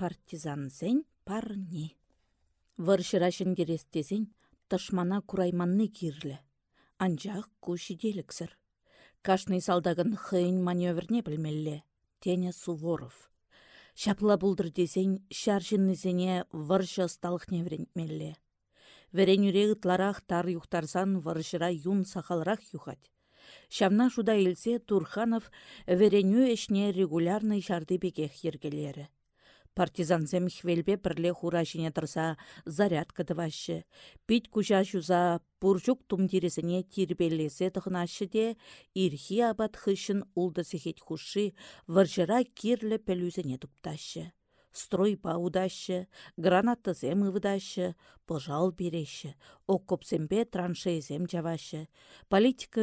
партизансен парни. Варшырашын дерестесен тышмана курайманны кирлі. Анжақ кушиделіксір. Кашный салдагын хыйн маневрне білмелле. Тене Суворов. Шапла бұлдыр десен шаршыннызене варшы сталық неврентмелле. Верен юре ытларах тар юхтарсан варшыра юн сахалрах юхать. Шамна шуда илсе Турханов вереню эшне регулярный жарды бекех ергелері. Партизансем хвелбе пірле хура жіне тұрса зарядка тывашы. Пит кужа жуза пуржук тумдересіне тирбелесе тұхнашы де, ирхи абат хышын улды сехет хуши варжыра кирлі пәлюзіне тупташы строй паудашы, гранатызем ывыдашы, пожал береші, оккопсембе траншейзем жавашы, политика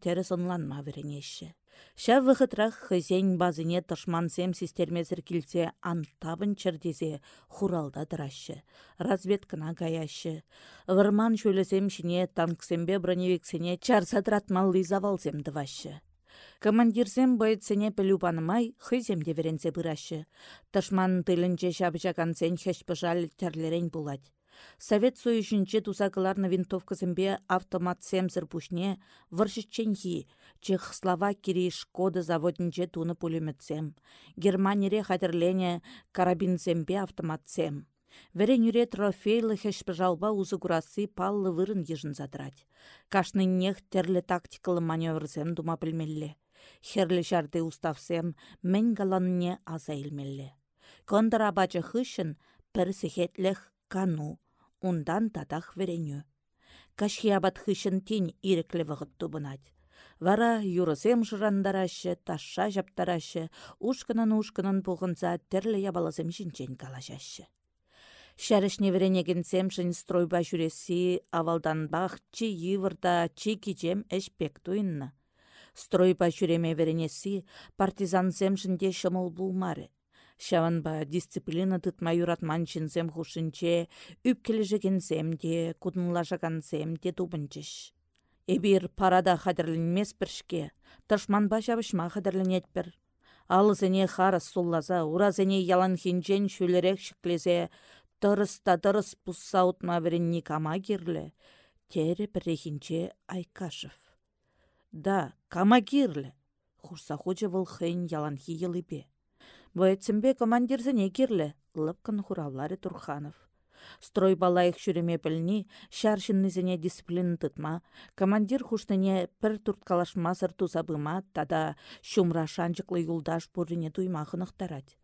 терес онланма веренеші. Ша вғытрах хызен базыне тышмансем систермезір келсе антабын чырдезе хуралда дырашы, разведкана гаяшы. Вырман шөлесем шине танксембе броневиксене чарсадратмаллы завалзем дывашы. Командирсем бойцене пелюпанымай хыземде веренсе бұрашы. Тышман тылінче шабжакансен хеш пыжал терлерен булать. Совет союзінче тусакыларны винтовкасембе автомат семсір пушне варшычченхи, Чехословакири Шкода заводінче туны пулеметсем. Германире хатырлене карабинсембе автоматсем. Верен юре трофейлы пыжалба узы курасы паллы вырын ежін задрать. Кашны нех терлі тактикалы маневрсем дума білмелле. Херлі жарды уставсем мен галанне аза абачы хышын кану, ундан тадах вереню. Кашхи абат хышын тень иреклі вғыт тубынать. Вара юрысем жырандарашы, таша жаптарашы, ушкынан-ушкынан бұғынса терлі ябалазым жінчен калашашы. Шәрішне веренегенсем жын стройба жүресі авалданбақ чи йывырда чи кичем әшпек туйынны. Стройба жүреме веренесі партизансем жінде шымыл булмары. Шаванба дисциплина тытма юратман жінсем хушинче, үпкележегенсем де, кудынлажагансем де тубынчыш. Эбир парада хадырленмес біршке, тышманба жабышма хадырленет бір. Алызене харас суллаза, уразене ялан хинчен шөлерек шіклезе, Тырыста тырыс пұссаутма веренні кама кирлі. Тере Айкашев. Да, кама. Хурса йылыпе. Войцембе командирзіне кирлі. Лыпкын хураллары Турханов. Строй балайық жүреме білні, шаршыннызіне дисциплин тұтма, командир хуштыне пір турткалашмасыр тузабыма, тада шумра шанчықлы юлдаш бұрыне туймағынықтарад.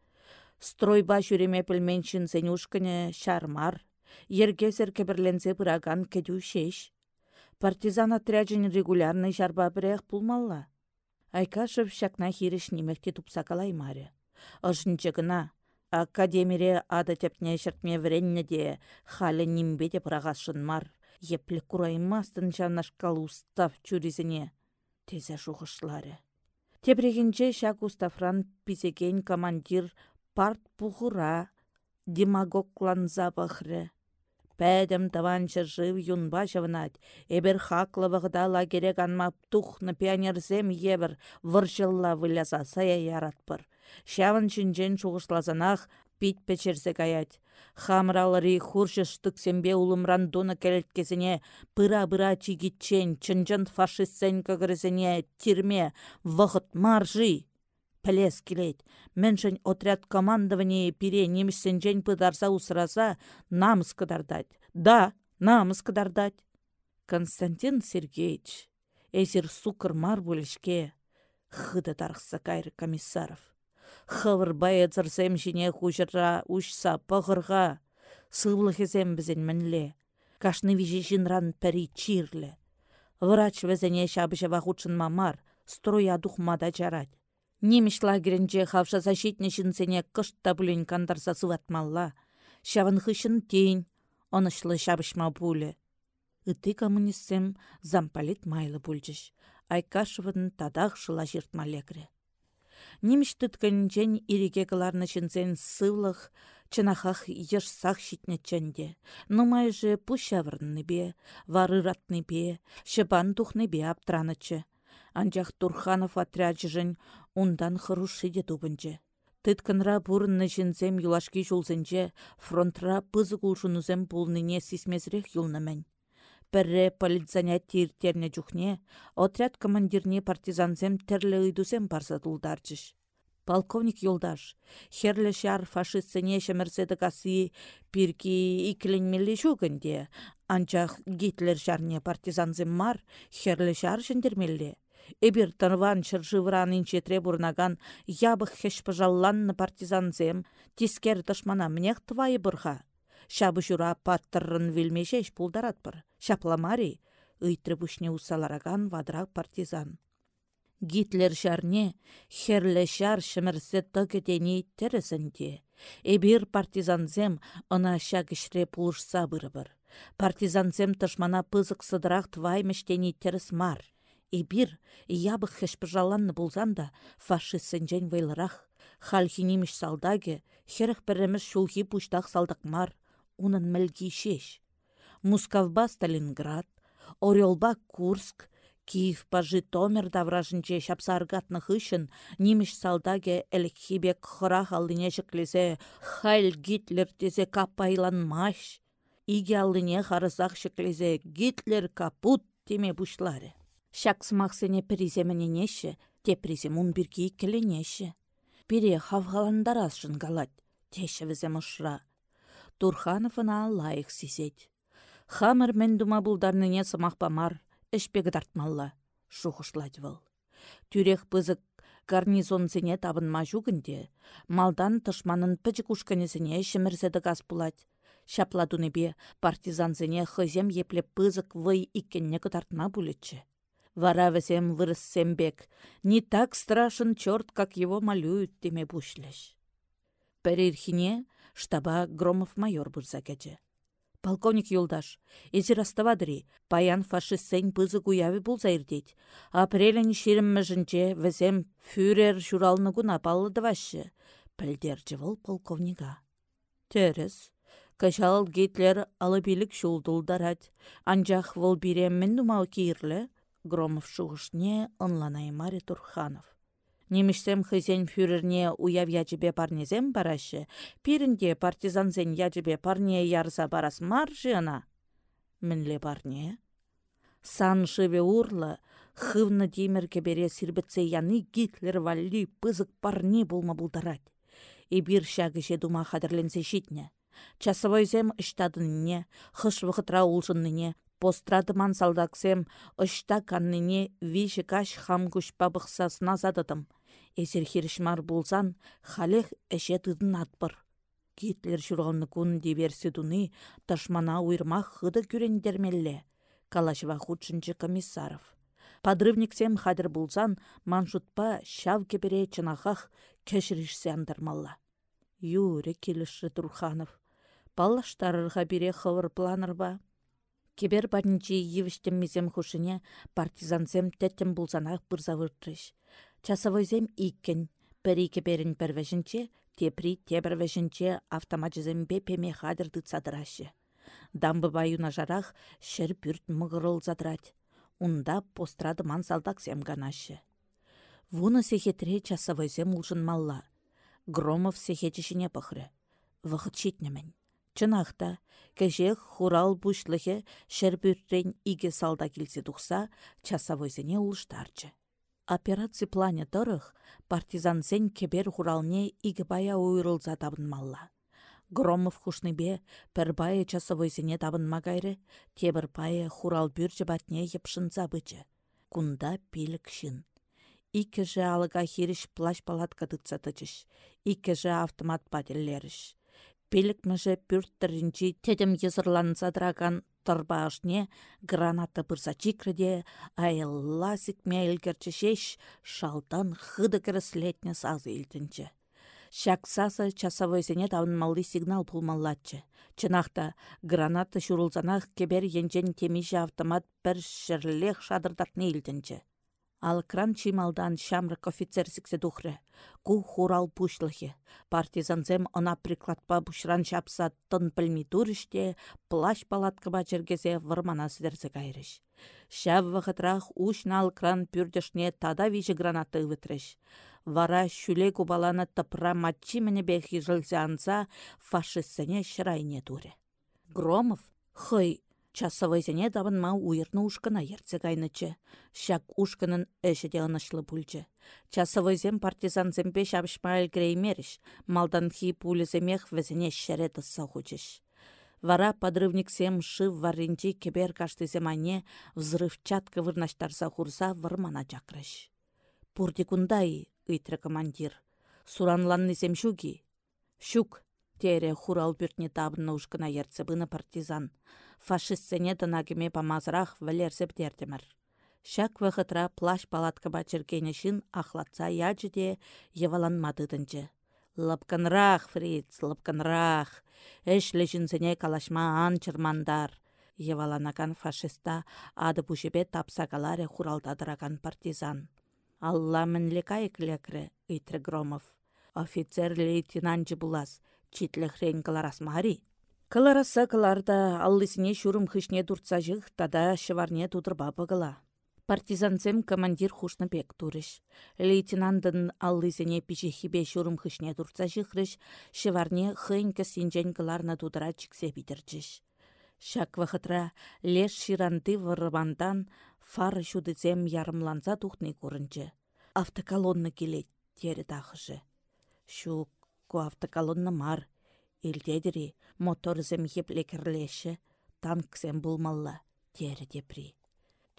Стройба жүреме пілменшін зенюшкіне шармар, ергезір кебірлензе бұраган кәдю шеш. Партизан отряджын регулярный жарба бірек пулмалла. Айкашев шакна хиріш немекте тупсакалай маре. Ожынчы гына, академире ады тепне шертме вренне де халі нимбе де мар. Еплі кураймастын жанашкал устав чуризіне. Тезе жуғышлары. Тебрегенче шак устафран пизеген командир парт пухура, демагогланза бахры. Пәдім таванчы жив юнба жавнать, эбір хаклы лагерек анма тухны пионерзем ебір выржылла выляза сая яратпыр. Шавын чинжен чуғышлазанах пит печерсе каять. Хамралары хуршыштык-сембе улымран доны келеткесіне пыра-быра чигитчен, чынжын фашистсен көгірізіне тирме, вғыт маржи. Пәлес келет. Міншін отряд командование пире немішсенжен пыдарса усыраса, намыс кыдардать. Да, намыс кыдардать. Константин Сергеевич, эсір сукыр мар бөлішке, хыды тарқса кайры комиссаров. Хывыр байыцырсем жіне хужырра ушса пығырға, сывлық езем бізен мінле. Кашны вижі жинран пәрі чирлі. Врач візіне шабышы вахучын мамар, строя духмада жарать. Немеш лагерінже хавша защитне жінсене кышт табулен кандарса сыватмалла. Шавын хышын тейін, онышлы шабышма буле. Ыты коммунистсем зампалит майлы бульчыш. Айкашывын тадақ шыла жиртма Немеш түткінчен иреге кыларны шынсен сывлық, чынахах ешсақ шитне ченде. Нумай же пущавырны бе, варыратны бе, шыбан тухны бе аптранычы. Анчах Турханов отряджын ундан хырушы де тупынчы. Тыткынра бұрынны жінзем юлашки жулзынже фронтра пызы кулшунузем пулныне сисмезрех юлнамень. Пірре политзанят тиртерне жүхне, отряд командирне партизанзем терлі ыйдусем барсатулдарчыш. Полковник юлдаш, херлі шар фашистсене шемірседі касы пирки икіленмелі жүгінде, анчах Гитлер шарне партизанзем мар, херлі шар жіндермелі. Эбир тырван чыржывыран инчетре бурнаган ябых хеш пыжалланны партизанзем, тискер тышмана мнех твайы бұрға. Шабы жура паттырын пулдаратпыр. Шапламари, ыйтры бушне усалараган вадрак партизан. Гитлер шарне херле шар шымірсе төгедені тересінде. Эбир партизанзем ына шагышре пулышса бырыбыр. Партизанзем тышмана пызык сыдырақ тваймештені терес мар. Эбир ябық хешпыжаланны болзан да фашистсенжен вайлырах. Халхинимеш салдаге, херіх біріміз шулхи пуштақ салдықмар, унын мәлгі шеш. Мускавба Сталинград, Орелба Курск, Киев пажи Томер давражынче шапсаргатны хышын, нимеш салдаге әлікхибек хырах алдыне жіклезе, Хайль Гитлер тезе капайланмаш. Иге алдыне харызақ шіклезе, Гитлер капут теме бушлары. Шаксмақсыне неші, те приземун біргі келенеші. Бире хавғаландарас жынгалат, теші візем ұшра. Турхановына лайық сизет. Хамыр мен дума бұлдарныне сымақпамар, ішпегі дартмалла, шуғышлать выл. Түрек бызык гарнизонзіне табынма жүгінде, малдан тышманын пічік ұшқанезіне шымірзеді газ бұлать. Шапладунебе партизанзіне хызем епле пызык вый иккенне кытартма бұлетчі. Вара візем вырыссембек. Не так страшен черт, как его малюют теме бушлеш. Пәрерхине штаба Громов майор бұрза кәчі. Полковник юлдаш, раставадыри, паян фашистсен пызы куявы бұл зайырдейд. Апрелін шерімміжінче візем фюрер журалны күн апаллыды вашы. Пілдер жывыл полковнига. Терес, кашал Гитлер алыбилік шулдулдарад. Анжақ выл биреммін нумау кейірлі, Громов шуғышне ынланай Мари Турханов. Немішсем хызен фюрерне уяв ячебе парнезем барашы, пирінде партизанзен ячебе парне ярса барас мар жына. Мінле парне? Сан шыве урлы, хывны демір кебере сирбітсе яны Гитлер валли пызык парне болма бұлдарад. Эбир шагыше дума житне. Часовойзем ыштадынне, хыш вғытра улжынныне, Пострадыман салдаксем ышта канныне виші каш хам күшпа задыдым. Эсер хиршмар болсан, халех әше тыдын атпыр. Гитлер жүрғанны күн диверсі дуны ташмана уйрмақ хыды күрендермелле. Калашва худшынчы комиссаров. Подрывниксем хадыр болсан, маншутпа шав кебере чынахах кәшірішсе андырмалла. Юре келіші Турханов. Паллаштарырға бире хывыр планырба. Кебер барничи евіштеммезем хушыне партизансем тәттім бұлзанақ бұрзавыртрыш. Часовойзем иккен, пәрі кеберін пәрвәшінче, тепри тебірвәшінче автоматжызем бепеме хадырды цадырашы. Дамбы баюна жарах шыр пүрт мұғырыл задрать. Унда пострады ман салдаксем ганашы. Вуны сехетре часовойзем малла. Громов сехетішіне пықры. Вғыт шетнемін. Чынақта, кәжек хурал бұшлығы шәрбүрттен иге салда келсе тұқса, часавойзене ұлыштарчы. Операция плане тұрық, партизансен кебер хуралне иге бая ойырылза табынмалла. Громов хушныбе пір бая часавойзене табынма гайры, тебір бая хурал бүрчі батне епшынса бычы. Кунда пилік шын. Икі жы хиріш плащ палатка дытса. Икі автомат паделлеріш пелікміжі пүрттірінчі тедім езірланса драган тұрбашне граната айылла сікме әлгерчі шеш шалтан хыды кіріслетне сазы елтінші. Шаксасы часовойсене малды сигнал пулмаллатчы. Чынақта граната шурулзанақ кебер енжен темеші автомат бір шырлех шадырдатны елтінші. Ал кран чималдан шамрык офицер сіксе духры. Ку хурал пушлыхе. Партизанзем она прикладпа бушран шапса тын пілмей турыште, плащ палаткаба жергезе вырмана сідерзе кайрыш. Шав вғытрах ушнал кран пүрдішне тада вижі граната ывытрыш. Вара шүле кубаланы тыпра матчи мене бе хижылзе анса фашистсене шырайне туре. Громов, хый, часовайзене ма уйырны ушкына ерце кайнычы. Шак ушкынын әші де ынышлы пульчы. Часовайзем партизанземпе шабышма әлгіреймеріш, малдан хи пулеземех візіне тысса хучыш. Вара подрывниксем шыв варринчи кебер каштыземане взрывчатка вырнаштарса хурса вырмана чакрыш. Пурди кундай, командир. Суранланнысем шуги. Шук, тере хурал пүртне табынна ушкына ерцебыны партизан. Фашистсене тынагеме памазрах валерсеп дертемір. Шак вғытра плащ палатка бачыркені шын ахлатса яджыде еваланмадыдынчы. Лапканрах, фриц, лапканрах. Эшлі жінсіне калашма ан чырмандар. Еваланакан фашиста ады пушепе тапсакаларе хуралтадыраган партизан. Алла мінлі кайыклekрі, ыйтры Громов. Офицер лейтенанчы булас, читлі хрен каларасмари. Кылараса кыларда аллысыне шурым хышне туртса жық, тада шыварне тудырба бұғыла партизансем командир хушны пек турыш. Лейтенантын аллызене пичехибе шурым хышне турца жихрыш, шеварне хынька синжен кыларна тудыра чиксе. Шак вахытра леш ширанты вырывандан фары шудызем ярымланса тухны көрінчі. Автоколонны келет, тері тахыжы. Шук, ку автоколонны мар, илдедірі моторзем еплекерлеші, танксем булмалла, тері депри.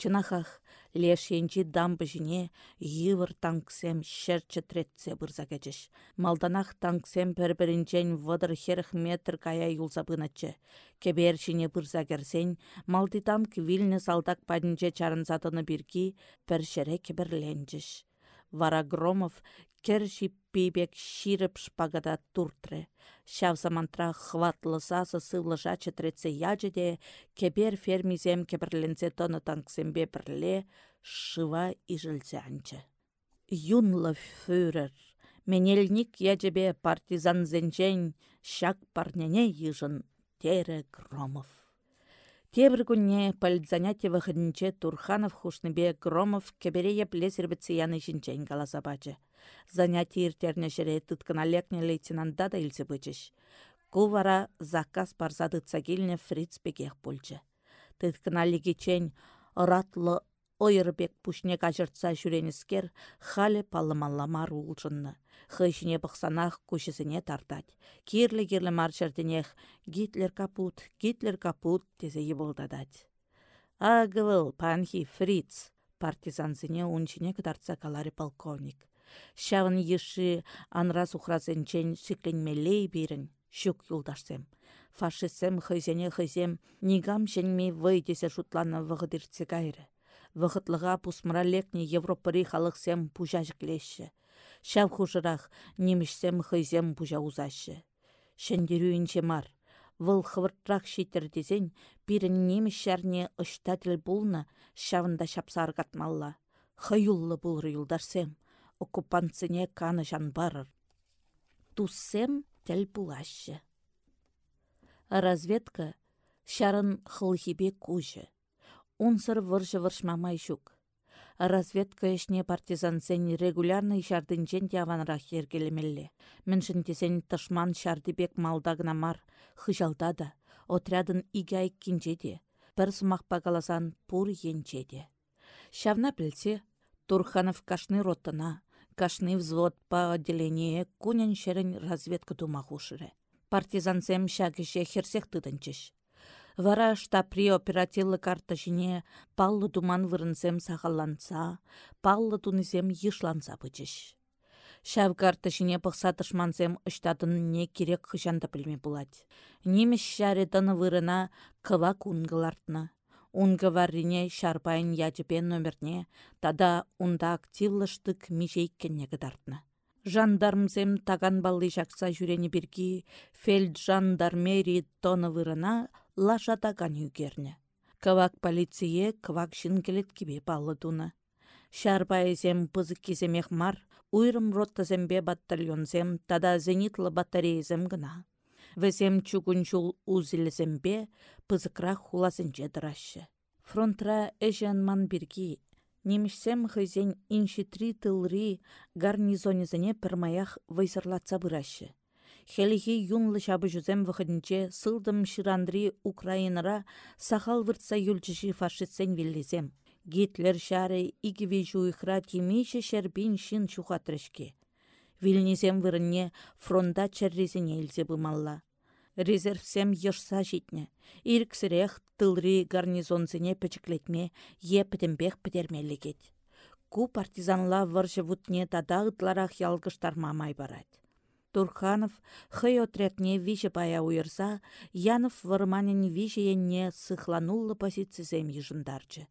Чынахах леш енчи дамбы жіне йывыр танксем шерчі третсе бұрза кәчіш. Малданах танксем пір-бірінчен вăдыр херх метр кая юлса бынатчы. Кебер жіне бұрза керсен, малды танк вильні салдак падінче чарынсатыны бірки пір шере кеберленчіш. Вара Громов кер пейбек ширіп шпагада туртры. Шав замантра хватлыса сывлыша чытретсе яджеде, кебер фермизем кеберленсе тоны танксембе бірле, шыва ижілзе анчы. Юнлы фюрер, менелник яджебе партизан зенчен, шак парнене ежын, тере Громов. Тебір күнне пальдзанятте вахынче Турханов хушныбе Громов кебере плесербетсе яны жінчен каласа бачы. Занятие иртерне жере тұткына лекне лейтенанда да илсе бычыш. Кувара заказ барза тытса келіне фриц бекех пульчы. Тұткына легечен ыратлы ойырбек пушне кажыртса жүреніскер халі палымалламар улжынны. Хыжне бұқсанақ көшісіне тартад. Кирлі-кирлі маршарденех Гитлер капут, Гитлер капут тезе ебылдадад. Агывыл, панхи, фриц, партизанзыне унчине кыдартса калари полковник. Шавын еші анра сухразенчен шикленмелей берін, шук юлдашсем. Фашистсем хызене хызем, нигам женме вайдесе шутланы вғыдыртсе кайры. Вғытлыға пусмыра лекне Европари халықсем пужажыклеші Шав хушырах немішсем хыйзем пужа узашы. Шендерюінче мар. Выл хывыртрах дезен, пирін неміш шәрне ұштатіл бұлны шавында шапсар катмалла. Хыюллы бұл рыюлдарсем, оккупантсыне каны жан барыр. Туссем тәл бұлашы. Разведка шарын хылхибе кужы. Унсыр выржы выршмамай жүк разведка ешне партизансен регулярный жардынчен яванрах ергелемелле. Міншін тышман шардыбек малдагына мар, хыжалда да, отрядын игай кинчеде, бір сумақ бағаласан пур енчеде. Шавна білсе, Турханов кашны ротына, кашны взвод по отделение кунен шерін разведка тума хушыры. Партизансем шагыше херсех тыдынчыш. Вара штапри оперативлы карта жіне паллы думан вырынсем сағаланса, паллы тунысем йышланса бычыш. Шав карта жіне пықса тышмансем ұштадын не керек хыжанда білме бұлад. Немеш шаретаны вырына кыва кунгылартны. Унғы варрине шарпайын ячыпен номерне, тада унда активлыштык межейккенне гыдартны. Жандармзем таган баллы жақса жүрені біргі, фельд жандармери тоны вырына лашатакан югерне. Кавак полицие кавак шын келеткебе палы туны. Шарпайзем пызык кеземех мар, уйрым роттазембе батальонзем, тада зенитлы батареязем гына. Везем чугун жул узілізембе пызықрақ хуласынче дырашы. Фронтра эжен ман бірги, Немішсем хызен инші три тылри гарнизонезіне пірмаях вайсырлатса бұрашы. Хелихи юнлы шабы жүзем вғынче сылдым шырандри Украинара сахал выртса юлчыши фашистсен виллизем. Гитлер шары игіве жуйхра тимейші шербин шин шухатрышке. Вильнезем вырынне фронта чәррезіне илзе бымалла. Резервсем ешса житне. Ирксірех тылри гарнизонзіне пөчіклетме епітімбех пітермелі Ку партизанла варжы вутне тада ытларах ялгыштарма май барать. Турханов хый отрядне виже пая уйырса, Янов вырманин виже енне сыхлануллы позицизем ежындарчы.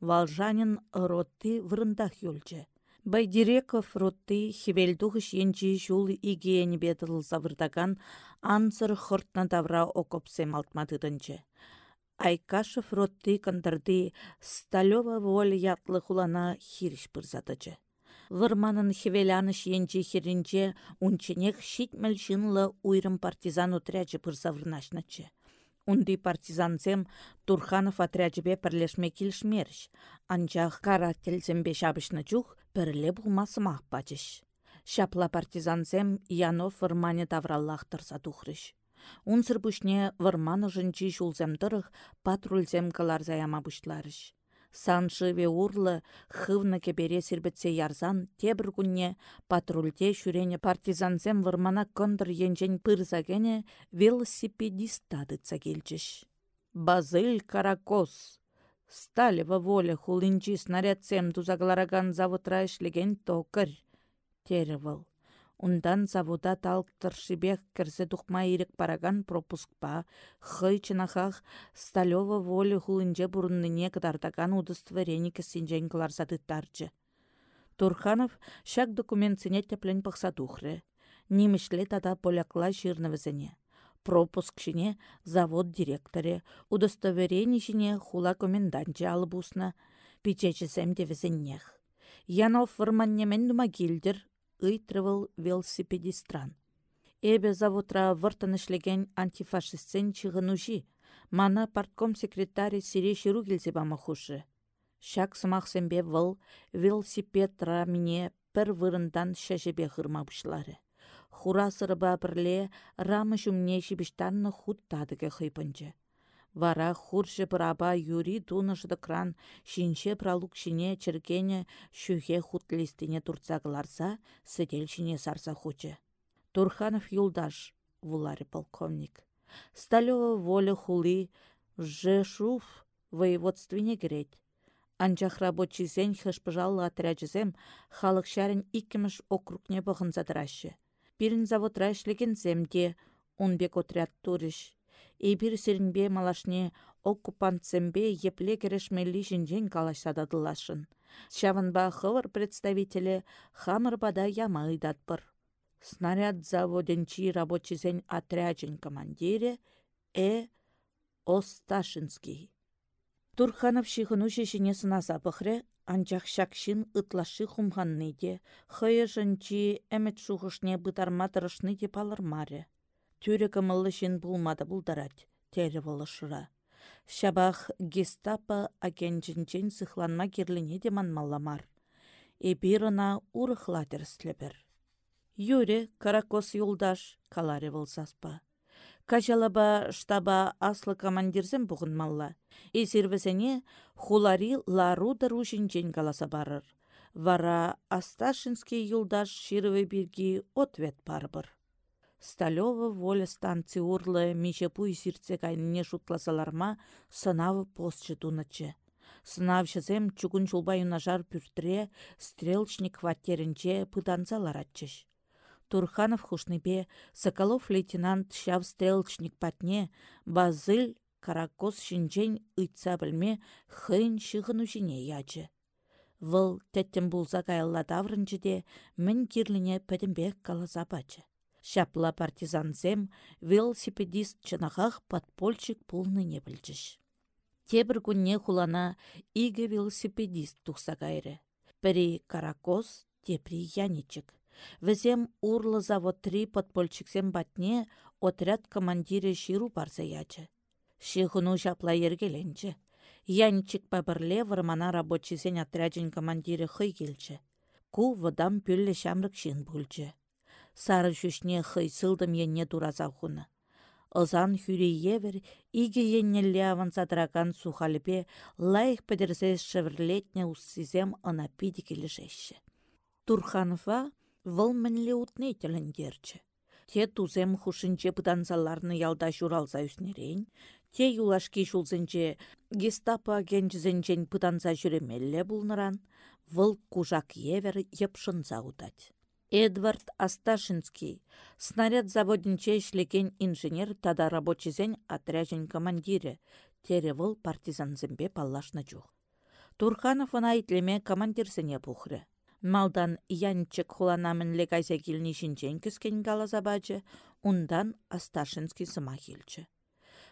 Валжанин ротты вырындах юлчы. Байдиреков ротты хевелдухыш енчи жул игиені бетыл завырдаган анзыр хортна давра окопсем алтмадыдынчы. Айкашев ротты кандырды Сталева воль ятлы хулана хириш пырзадычы. Вырманын хевеляныш енче херінче унченех щитмел жынлы уйрым партизан отряджы пырсавырнашнычы. Унди партизанзем Турханов отряджбе пірлешме килшмерш, анчах карательзембе шабышны чух пірле булмасымақ бачыш. Шапла партизанзем Янов вырмане тавраллах тұрса тухрыш. Унсыр бүшне вырманы жынчи шулзем тұрых патрульзем каларзаяма бұшларыш. Саншыве урлы хывны кебере сирбетсе ярзан тебір күнне патрульде шүрене партизансем вырмана кондыр енжен пырзагене велосипедист тадыца келчіш. Базыль каракос. Сталева воля хулинчи снарядсем тузаглараган заводра ишлеген токыр. Теревыл. Ундан завода талктыршибех кірсе тухма ирек параган пропускпа, хый чынахах сталева волі хулынже бұрынныне кыдардаган удостоверение кісінжен кыларсадыттарчы. Турханов шак документсене теплен пықса тухры. Нимешле тада полякла жирнывізіне. Пропуск шине завод директоре, удостоверение шине хула коменданчы алыбусна, пичечесем девізіннех. Янов вырманнемен дума ыйтрывыл велосипедистран. Эбе заводра выртын ішлеген антифашистсен чығынужи, мана партком секретарі сире шыру келсе бама хушы. Шак сымақсенбе выл велосипедра мине пір вырындан шәжебе ғырма бұшлары. Хура сырыба бірле рамы жүмне жібіштанны хуттадыге хыйпынчы. Вара хуршы праба юри тунышды кран шинче пралук шине чіркене шүхе хутлистине турцағыларса, сетел шине сарса хучы. Турханов юлдаш, вулари полковник. Сталева воля хули, Жешуф воеводствине керет. Анчах рабочийсен хышпыжаллы отряджызем халық шәрін иккіміш округне бұғын задырашы. Пирін заводра земде, унбек отряд туриш эбир сиринбе малашне оккупантсембе епле керешмелли жинжен калашсададылашын. Шавынба хывыр представителі хамырбада яма ыйдатпыр. Снаряд заводенчи рабочийсен отряджен командире Э. Осташинский. Турханов шихыну шешіне сынаса пықре, анчах шакшин ытлашы хумханны де, хыя жынчи әмет шухышне бұтарма тұрышны де. Тюре кымыллы шин булмады булдарать, тері болышыра. Шабах гестапо агенчинчен сыхланма керлине де манмалламар. Эбирына урыхлатер слепер. Юре каракос юлдаш каларе саспа. Кажалаба штаба аслы командирзем малла. Эсирвесене хулари лару дарушинчен каласа барыр. Вара Асташинский юлдаш широве бирги ответ парбыр. Сталева воля станци урлы мише пуй сирце кайныне шутласаларма сынавы постчы туначы. Сынав шызем чугун чулбай юнажар пүртіре стрелочник хваттерінче пыданзалар атчыш. Турханов хушныбе Соколов лейтенант шав стрелочник патне базыль каракос шинчен ыйтса білме хын шығыну жіне ячы. Выл тәттім бұлза кайылла даврынчы де мін кирліне пәдімбек. Шапла партизанзем велосипедист чынахах подпольчик не білчіш. Тебір күнне хулана иге велосипедист тухса кайры. Пірі каракос, тепри яничек. Візем урлы завод три подпольчиксем батне отряд командирі ширу барса ячы. Шихыну жапла ергеленчі. Янчик пабырле вармана рабочийсен отряджен командиры хый келчі. Ку вадам пүллі шамрык шин бүлчі. Сары жүшне хый сылдым енне дураза хуны. Ызан хүре евер, иге еннелле авансадраган сухаліпе лайық пәдірсе шевірлетне уссизем ына пиді выл мінле утне тіліндерчі. Те тузем хушинче пытансаларны ялда журалза үснерен, те юлашки жулзынче гестапо генчізінчен пытанса жүремелле бұлныран, выл кужак евер. Эдвард Асташинский, снаряд заводинче ишлеген инженер тада рабочизен отряжен командире, тере выл партизанзембе паллашна жух. Турханов ына итлеме командирсене пухры. Малдан янчык хуланамын легайса килни шинчен галазабачы, ундан Асташинский сыма келчі.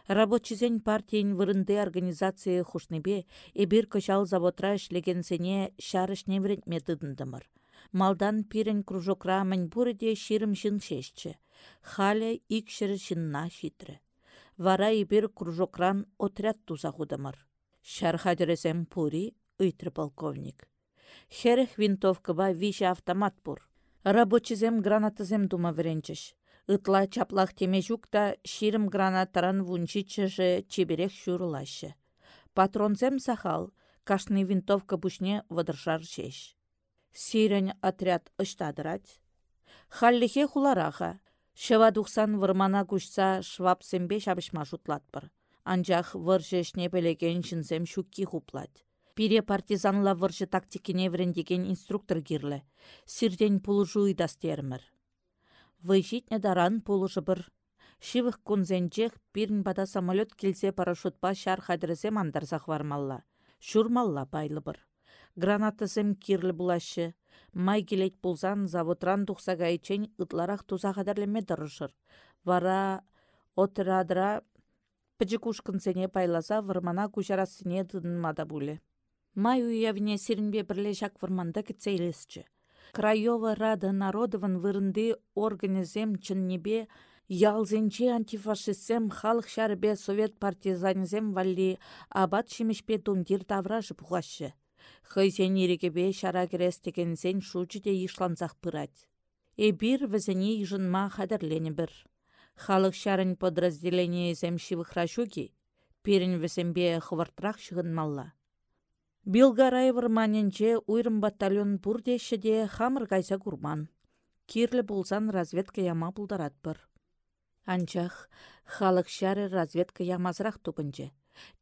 Рабочизен партийын вырынды организация хушнебе эбир кышал заводра сене шарыш неврент методындымыр. Малдан пирен кружокра мань бурыде ширым шын шешчі. Халя икшірі шынна шитрі. Вара кружокран отряд туза худымыр. Шархадыресем пури, полковник. Херех винтовкаба више автомат пур. Рабочизем гранатызем дума вренчеш. Ытла чаплах теме та ширым гранатаран вунчичыжы чеберех шурылашы. Патронзем сахал, кашны винтовка бушне вадыршар шеш. Сирен отряд ыштадырать. Халлихе хулараха. Шыва духсан вырмана кушса швапсембе шабышма шутлатпыр. Анжақ выржешне пелеген шынсем шукки хуплать. Пире партизанла выржы тактикине врендеген инструктор кирлі. Сирден пулыжу идастермір. Выжитне даран пулыжы бір. Шивых кунзенчех пирн бада самолет келсе парашютпа шар хадресе мандарсақ вармалла. Шурмалла байлы бір. Гранатысым кирлі булашы. Май келет пулзан заводран тухса гайчен ытларақ туза қадарлеме дырышыр. Вара отырадыра пӹчӹ пайласа вырмана кучарасыне тынмада буле. Май уявне сирнбе бірле жак вырманда кіцейлесчі. Краева Рада народован вырынды организем чыннебе ялзенче антифашистсем халық шәрбе совет партизанзем валли абат шимешпе тумдир тавражы пухашы. Хыйсен ерекебе шара керестекенсен шучыде ишланзақ пырать. Эбир візіне ижынма қадірлені бір. Халық шарын подразделение зем шивықрашуки, перін візембе хвартрах шығынмалла. Билгарай вырманенче уйрым батальон пурдеші де хамыр кайса курман. Кирлі болсан разведка яма бұлдаратпыр. Анчах халық шары разведка ямазырақ тупынче.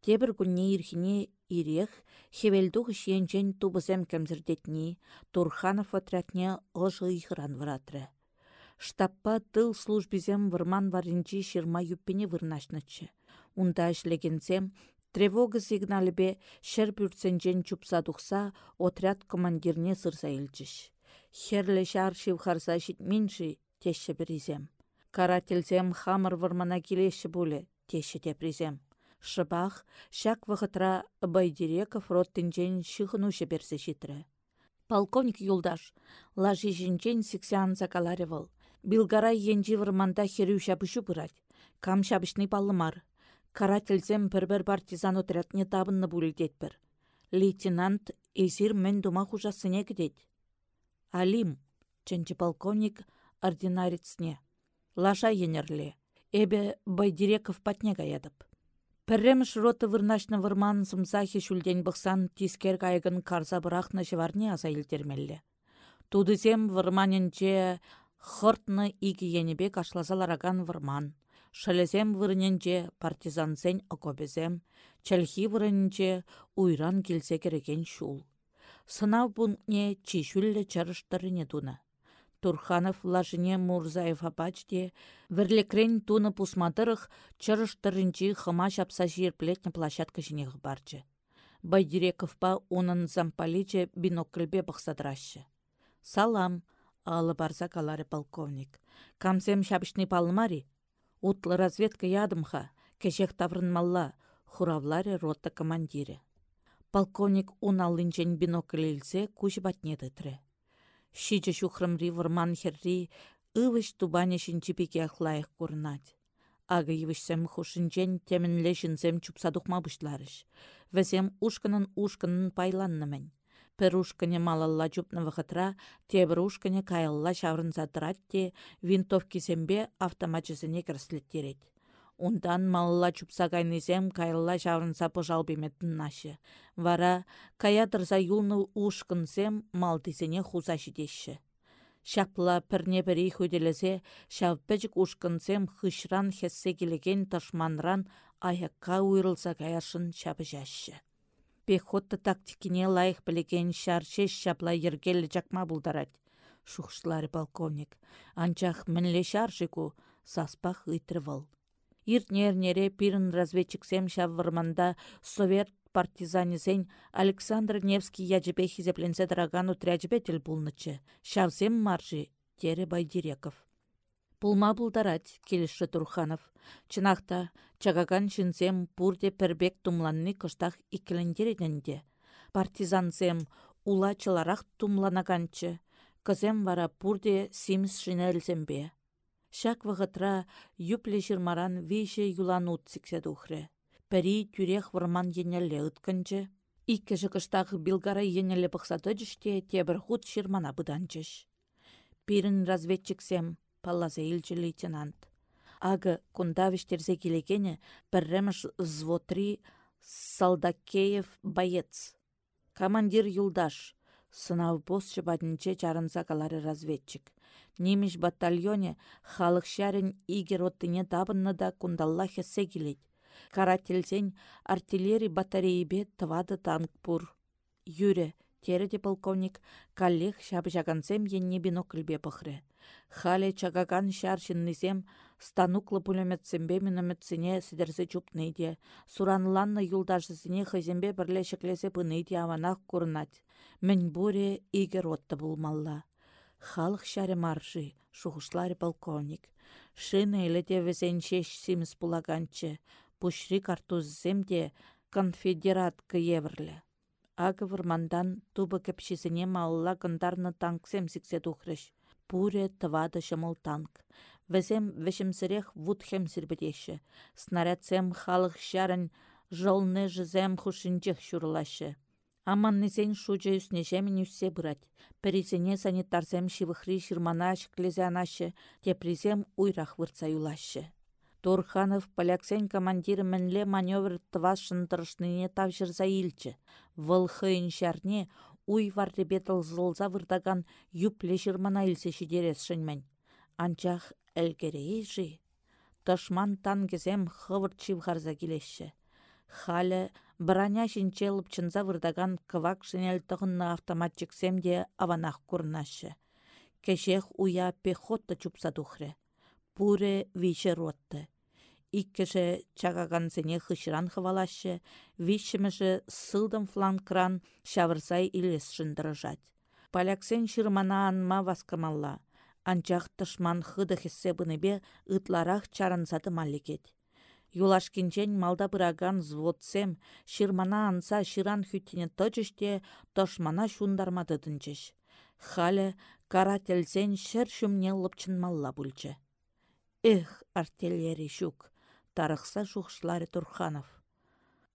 Тебір күнне ирхине ирех, хевелдух шиенчен тубызем кемзірдетні, Турханов отрядне ұжы ихран варатры. Штаппа тыл службизем вырман варинчи ширма юппене вырнашнычы. Унда ішлегенсем Тревога сигналібе шер бүртсенжен чупса тухса, отряд командирне сырса илчіш. Херлі шар шивхарса менші теші бірізем. Карателзем хамыр вырмана келеші бұлі теші тепризем. Шыбақ, шак вғытра Байдиреков роттенжен шихынушы берсе шитрі. Полковник юлдаш, лажи жінчен сексиан закаларевал. Билгарай енжі вырманда херю шабышу бұрад. Кам шабышны паллымар. Карательзем пір-бір партизан отрядне табынны бүлдетпір. Лейтенант эзир мен дума хужасыне кедет. Алим, ченчі полковник ординарецне. Лаша енерле. Эбе Байдиреков патне гаядып. Пірремш роты вырнашны вырман сымсахи шүлден бұқсан тискер кайгын карза бұрақны жыварне аса илтермелле. Тудызем вырманенче хыртны игі енебе кашлазалараган вырман. Шалезем вырненче партизансен окобезем, чәлхи вырненче уйран келсе кереген шул. Сынав пунктне чишүллі чарыштырыне туны. Турханов лажыне Мурзаев апачте, вірлекрен туны пусматырых чарыштырынчи хыма шапса жирплетне площадка жинеғы барчы. Байдиреков-па унын зампаличе бинокльбе бұқсадырашы. Салам, алы барза калары полковник. Камсем шабышны палмари, Утлы разведка ядымха, кешек таврынмалла, хуравларе рота командире. Полковник уналлинчен бинокль илсе куш батне. Шиче шухрымри вырман херри ывыш тубане шинчипике ахлайық курнать. Ағы евішсем хушинчен темінле жінзем чупса тухма бұшларыш. Вәзем ушканын ушканын пайланнымын. Пір ушкане малалла жупны вғытра, тебір ушкане кайылла шаврынса те, винтовки автоматчысыне кірслеттерет. Ундан малла чупса кайнызем кайылла шаврынса пыжал беметін нашы. Вара каядырса юлны ушкынсем малтисене хуза жидеші. Шапла пірне бірі хөделесе, шавпәжік ушкынсем хышран хессе келеген ташманран аякка уйрылса каяшын шапы жашы. Пехотты тактикине лайық білеген шаршеш шапла ергелі жақма бұлдарад. Шухшлары полковник. Анчах мінле шаршику саспах. Иртнернере пирін разведчиксем шаввырманда совет партизанизен Александр Невский яжебе хизепленсе драган утряжбе тіл бұлнычы. Шавзем маржи, тере Байдиреков. Пулма бұлдарать, келіші Турханов. Чынақта, чагаган жінзем бұрде пірбек тумланны кыштақ икіліндереденде. Партизанзем ула чыларақ тумланаганчы. Кызем вара бұрде симс жинелзембе. Шак вғытра юпле жырмаран вейше юланут сіксе дұхры. Пәрі тюрех варман енелле ытканчы. Икке жықыштағы билгара енелле бұқсаты жүште тебір худ шырмана бұданчыш. Пирін разведчиксем, паллазе илчі лейтенант. Ағы кундавиштерзе келегені пірреміш звотри Салдакеев боец. Командир юлдаш. Сынав бос шыбадынче чарынса калары разведчик. Немеш батальоне халық шәрін игер оттыне табынны да кундалла хесе келет карательсен артиллерий батарейбе тывады танк пур. Юре, тереде полковник, коллег шап жагансем енне бинокльбе пăхрре. Хале чагаган шаршыннысем стануклы пулеметсембе минометсене сидерсе чупныйде. Суранланны юлдашысыне хызембе бірле пыныйде аванах курнать. Мен буре игер отты булмалла. Халық шаре марши, шухышларе полковник. Шыны илете везен шеш симс булаганчы пушри картузсем де конфедерат еврлі. Ағы вырмандан тубы кәпшесіне малла гындарны танксем сіксе тухрыш. Пуре тывады шымыл танк. Візем вешімсірех вудхем сірбедеші. Снарядсем халық шарын жолны жызем хушинчех шурлашы. Аман несен шуча үснешемін үссе бұрат. Перезене санитарсем шивыхри шырмана шіклезе анашы, тепризем уйрах вырца юлашы. Турханов поляксен командирі мінле маневр тывас шындырышныне тавжырза илчі. Выл хыйын шарне уй варребетл зылза вырдаган юпле жырмана илсе шидерес шынмен. Анчах әлгерейжі. Тышман тангезем хывырт чивхарза келеші. Броня шинчеліп чынза вырдаган кывак шинел тұғынны автоматчиксем де аванақ курнашы. Кешех уя пехотта чупса пуре више ротты. Иккеше чагагансене хышран хывалашы, вишемеше сылдым фланкран шавырсай илес шындырыжать. Поляксен шырмана анма васкамалла. Анчах тышман хыды хессе быныбе ытларах чарансаты маллекет. Юлашкинчен малда быраган зводсем, шырмана анса шыран хүттіне тăчыште тышмана шундармадыдынчыш. Хале карателсен шыр шумне малла бүлчі. Эх, артиллерий щук, тарықса шухшларе Турханов.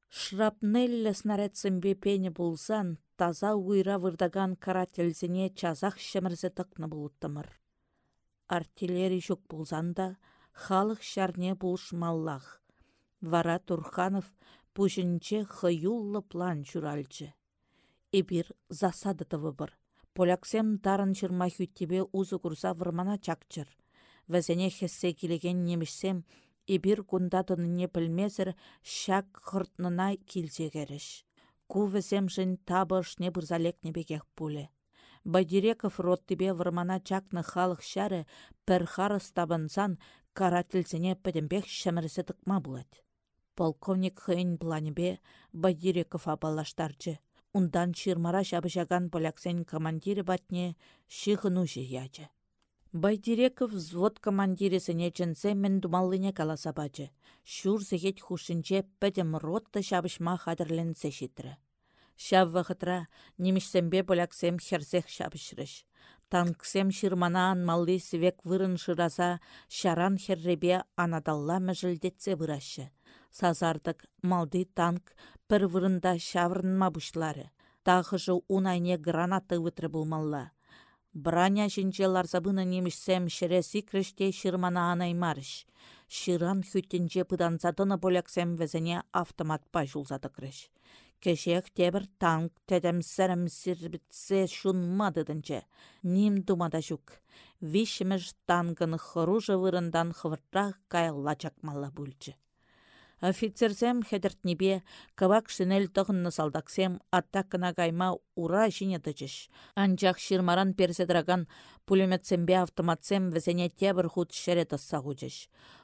Шрапнеллі снарядсымбе пені болсан, таза уйра вырдаган карательзіне чазақ шемірзе тықны бұлыттымыр. Артиллерий щук болсанда, халық шарне маллах. Вара Турханов пушінче хыюллы план чуральчы. Эбир засадытывы бір. Поляксем дарын чырма хүттебе узы курса вырмана чакчыр вәзіне хессе келеген немішсем, ибір не білмезір шак хұртнына килзе керіш. Ку візем жын табышне бұрзалек небекех пуле. Байдиреков роттыбе вырмана чакны халық шәрі пір харыс табынсан карательсіне пәдімбек шәмірісі тықма бұлад. Полковник хыйн планебе Байдиреков абалаштарчы. Ундан шырмара шабышаган поляксен командирі батне шихыну ячы. Байдиреков взвод командиресіне чынсе мен думаллыне каласа бачы. Шур зегет хушинче пәдем ротты шабышма хадырленсе шитрі. Шав вақытра немішсембе поляксем херсех шабышрыш. Танксем шырмана анмалли сивек вырын шыраса шаран херребе анадалла мәжілдетсе бұрашы. Сазардық малды танк пір вырында шавырынма бұшлары. Тағыжы унайне граната вытры болмалла. Браня жінже ларзабына немішсем шересі кріште шырмана анаймарыш. Шыран хүттінже пыданзадыны боляксем везене автоматпа жулзады крыш. Кешек тебір танк тәдім сәрім сірбітсе шунмадыдынче. Ним думада жүк. Вишіміш танкын хыружы вырындан хывыртрақ кайылла чакмалла бүлчі. Офицерсем хедертнебе кавак шинель тұғынны салдаксем аттакына кайма ура жіне дычыш. Анчақ ширмаран перседраган пулеметсембе автоматсем візене тебір худ шере тысса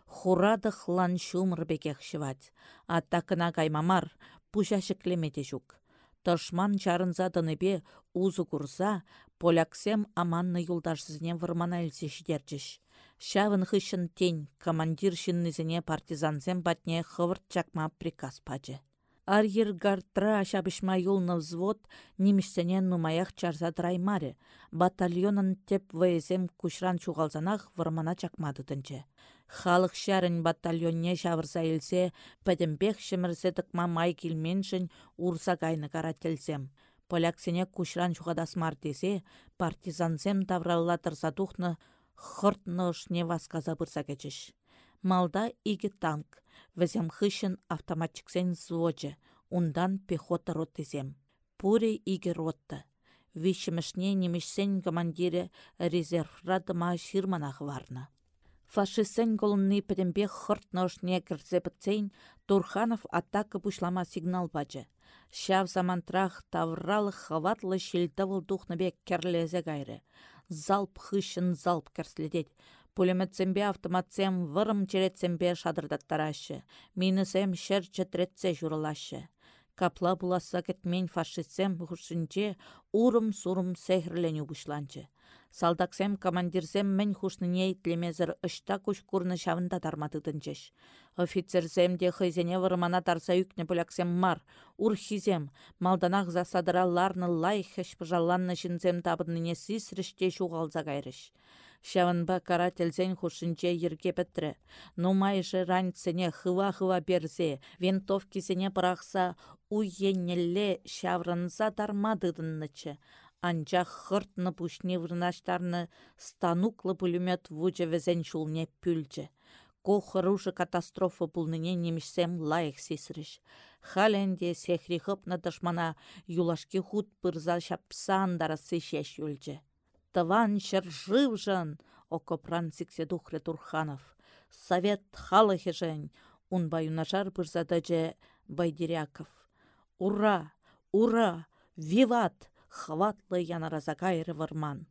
Хурады хлан шумыр бекех шывать. Аттакына каймамар, пуша шіклемете жүк. Тышман чарынза дыныбе узы курса, поляксем аманны юлдашсызне вырмана үлсе Шавын хышын тень, командир шыннызіне партизансем батне хывырт чакма приказ пачы. Арьер гартра шабышма юлны взвод немішсене нумаях чарза драймаре. Батальонын теп вэзем кушран чуғалзанах вармана чакмады тінче. Халық шарын батальонне шавырса елсе, пәдімбек шымырсе тықма май келменшін урса кайны карателсем. Поляксене кушран чуғадас мартесе, партизансем тавралла тұрса не васказа бұрса кечіш. Малда игі танк, візем хышын автоматчиксен зводжы, ундан пехота роттезем. Пуре игі ротты. Вишімішне немешсен командире резервра дыма ширманах варны. Фашистсен пӹтембе хыртнышне кірзе бітсейн, Турханов атака бушлама сигнал бачы. Шав замантрах тавралы хаватлы шелтавыл духныбек керлезе гайры залп хыщын залп кәрследет. Пулеметсембе автоматсем вырым черетсембе шадырдаттарашы. Минысем шер четретсе журылашы. Капла буласа кетмен фашистсем хушинче урым-сурым сехрленю бушланчы. Салдаксем командирсем мен хушныне итлемезір ышта күш курны шавында тарматыдынчыш. Офицерсем де хызене вырмана тарса үкне пуляксем мар. Урхизем, малданақ засадыраларны лай хэш пыжалланны жінзем табынныне сисріште шуғалза кайрыш. Шавынба карательсен хушинче ерге бітірі. Нумайшы ранцене хыва-хыва берзе, винтовкисене пырақса, уйеннелле шаврынса дармадыдыннычы. Анчах хыртны пушне вырнаштарны стануклы пулемет вуче везен шулне пүлчі. Ко хыружы катастрофа пулныне немешсем лайық сесіріш. Халенде сехри хыпны дышмана юлашки худ пырза шапсан дарасы шеш үлчі. Тыван шыр жывжын, окопран сиксе духры Турханов. Совет халыхе жын, ун баюнажар пырзадыжы Байдиряков. Ура! Ура! Виват! Хватлы янараза кайры варман.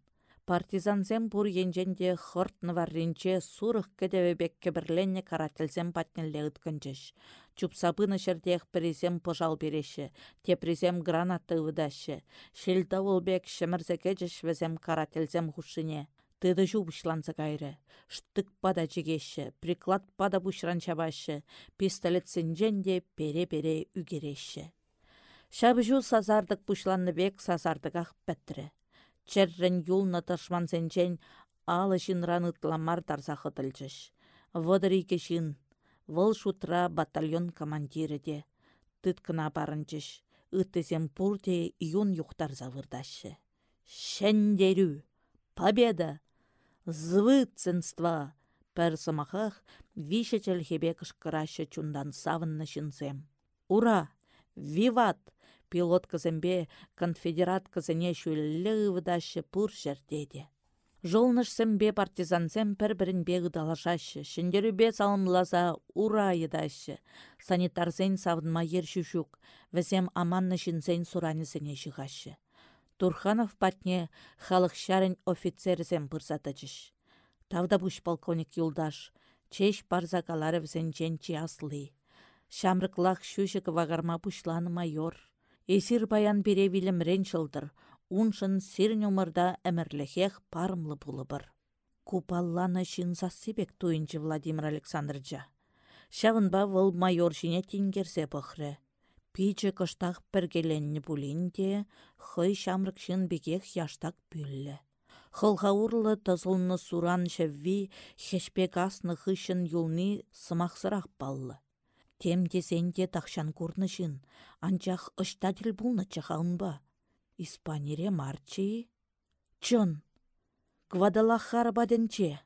Партизанзем бур енженде хыртны варринче сурых кедевебекке бірленне карательзем патнелле ытканчыш. Чупсабыны шердех призем пожал береші, тепризем гранаты выдашы. Шелда олбек шемірзекечіш везем карательзем хушыне. Тыды жубышланса кайры. Штык пада жігеші, приклад пада бушран чабашы, пистолет сенженде пере-пере үгереші. Шабжу сазардық пушланны бек сазардығақ бәттірі. Черрен юлны тышман сенчен алы жинран ытламар тарсақы тылчыш. Вăдăри кешин, вăл шутра батальон командиры де. Тыткына барынчыш, ыттысем пурте юн юхтар завырдашы. Шәндерю, победа, звыценства, пәр сымахах више чәлхебе кышкырашы чундан савынны. Ура! Виват! Пилот кызембе конфедерат кызыне шүллі ывыдашы пур жердеде. Жолнышсембе партизансем пір-бірінбе ұдалашашы, шындерубе салымлаза ура айыдашы, санитарзен савынма ер шүшук, візем аманны шинзен суранызыне жығашы. Турханов патне халық шарын офицерзем пырзатычыш. Тавда буш полковник юлдаш, чеш барзакалары взенчен аслы. Шамрыклах шүшік вагарма пушланы майор. Эсир баян бере вилімрен жылдыр, уншын сирін умырда әмірліхех парымлы бұлыбыр. Купалланы шинсасыбек туйынчы Владимир Александрджа. Шавынба выл майор жіне тенгерсе бұқры. Пичі кыштақ піргеленні бұлінде, хый шамрык шын бекех яштак бүлі. Хылға урлы тызылны суран шәвви хешпек асны хышын юлни сымақсырақ баллы. Тем десенде тақшан курнышын, анчах ыштатель бұлны чахаунба. Испанире марчи? Чон, Гвадалахар баденче.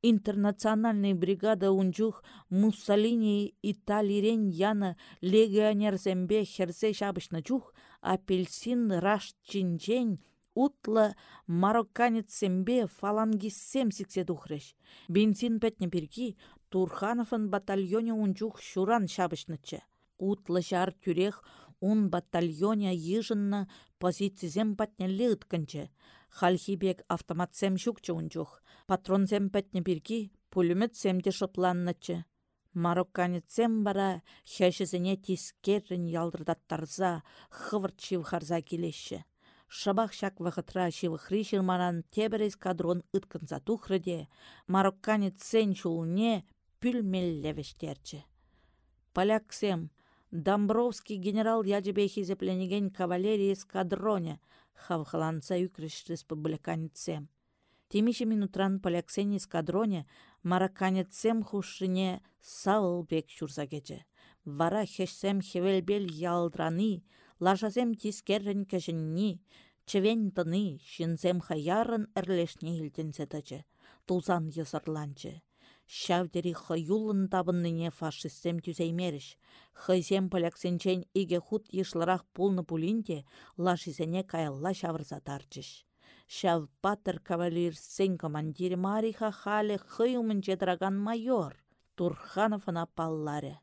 Интернациональный бригада унчух Муссолини Италирен яна легионерзембе херсе шабышны чух апельсин раш чинчен утла марокканецембе фалангиссем сиксе тухрыш. Бензин пәтне Турхановын батальоне унчух шуран шабышнычы. Утлы тюрех ун батальоне ежынна позицизем патнелле ытканчы. Хальхибек автоматсем шукчы унчух. Патронзем пәтне бірги пулеметсем де шыпланнычы. Марокканецем бара хәшізіне тискерін ялдырдаттарза хывырт шивхарза келеші. Шабах шак вахытра шивыхри шырмаран тебір эскадрон ыткынса тухрыде, шулне пүлмеллевештерчі. Поляксем, Домбровский генерал ядебе хизепленеген кавалерия эскадроне, хавхаланса үкріш республиканецем. Темише минутран поляксен эскадроне мараканецем хушыне бек шурса кече. Вара хешсем хевелбел ялдраны, лажазем тискеррен кешенни, чевен тыны, шинзем хаярын әрлешне илтенсе тачы, тулзан йысырланчы. Шавдери хаюлын табынныне фашистсем түзеймеріш. Хайзем поляксенчен иге худ ешларах пулны пулинде лашизене каялла шавырза тарчыш. Шав патыр кавалер сен командир Мариха халі хыюмын жедраган майор. Турхановына палларе.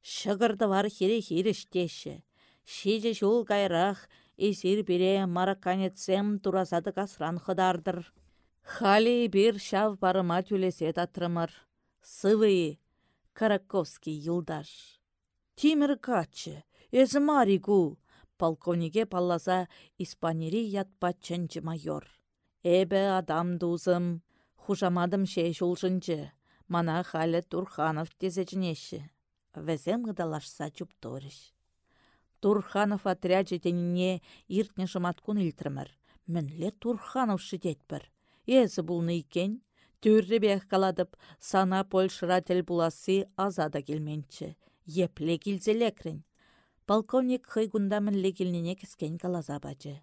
Шығырды бар хере херештеші. Шеже жол кайрақ, эсир бере мараканецем турасады касран хыдардыр. Хали бир шав барыма түлесе татрымыр. Сывы, Караковский юлдаш. Тимір качы, өзі маригу, полковнике палласа испанери ятпаччынчы майор. Эбе адам дузым, хужамадым ше жулжынчы, мана халі Турханов тезечнеші. Везем гыдалашса чупторыш. Турханов отряджы теніне иртне жыматкун илтірмір. Мінле Турханов шидетпір. Езі бұлны икен, бәқ каладып, сана польшыратель буласы азада келменчі. Епле келзелекрін. Полковник хыйгундамын лекелнене кіскен калаза бачы.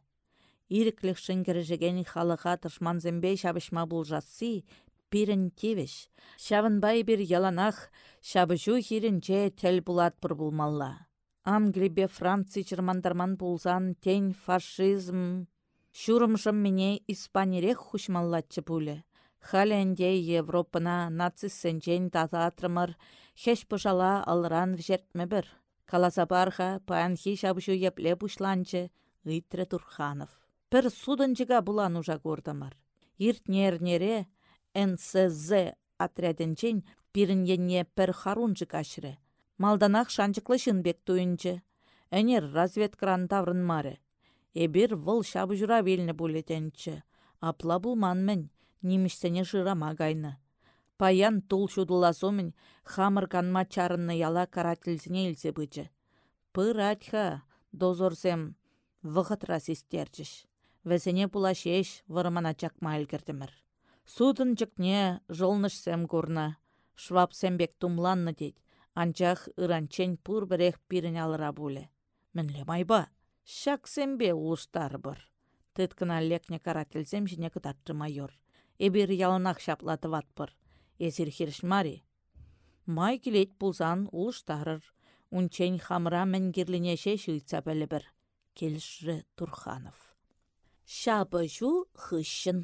Иреклік шынгіржеген халыға тышманзембей шабышма бұлжасы, пирін тевеш. Шавынбай бір яланах, шабыжу хирінче тел булат бір бұлмалла. Англибе Франци чырмандарман бұлзан тень фашизм. Шурымшым мене Испанирех хушмаллатчы пулі. Халенде Европына нацистсенчен тататрымыр, хеш пышала алран вжертме бір. Каласапарха панхи шабшу епле пушланчы Ыйтры Турханов. Пір судынчыға булан ұжа көрдімір. Иртнернере НСЗ отряденчен пиріненне пір харунчы кашыры. Малданақ шанчықлы шынбек туйынчы. Әнер разведкран таврын мары. Эбір выл шабы жүра веліні бұлетенчі. Апла бұлман мін, немішсене жырама. Паян тул шудыласумын хамыр канма чарынны яла карательзіне илсе бычы. Пыр атха, дозорсем, вғытра систерчіш. Вәсене пулашеш вырмана чакма әлгірдімір. Судын жолнышсем курна. Шваб сәмбек тумланны дейд. Анчах ыранчен пұр бірек пирін алыра шак сәмбе ұлыштар бір. Тыткына лекне карательзем жіне кытатты майор. Эбір ялынақ шаплаты ватпыр эсир хиршмари. Май келет пулсан улыштарыр. Унчен хамра мәнгерлінеше шыйтса бәлі бір. Келші Турханов. Шабы жу хыщын.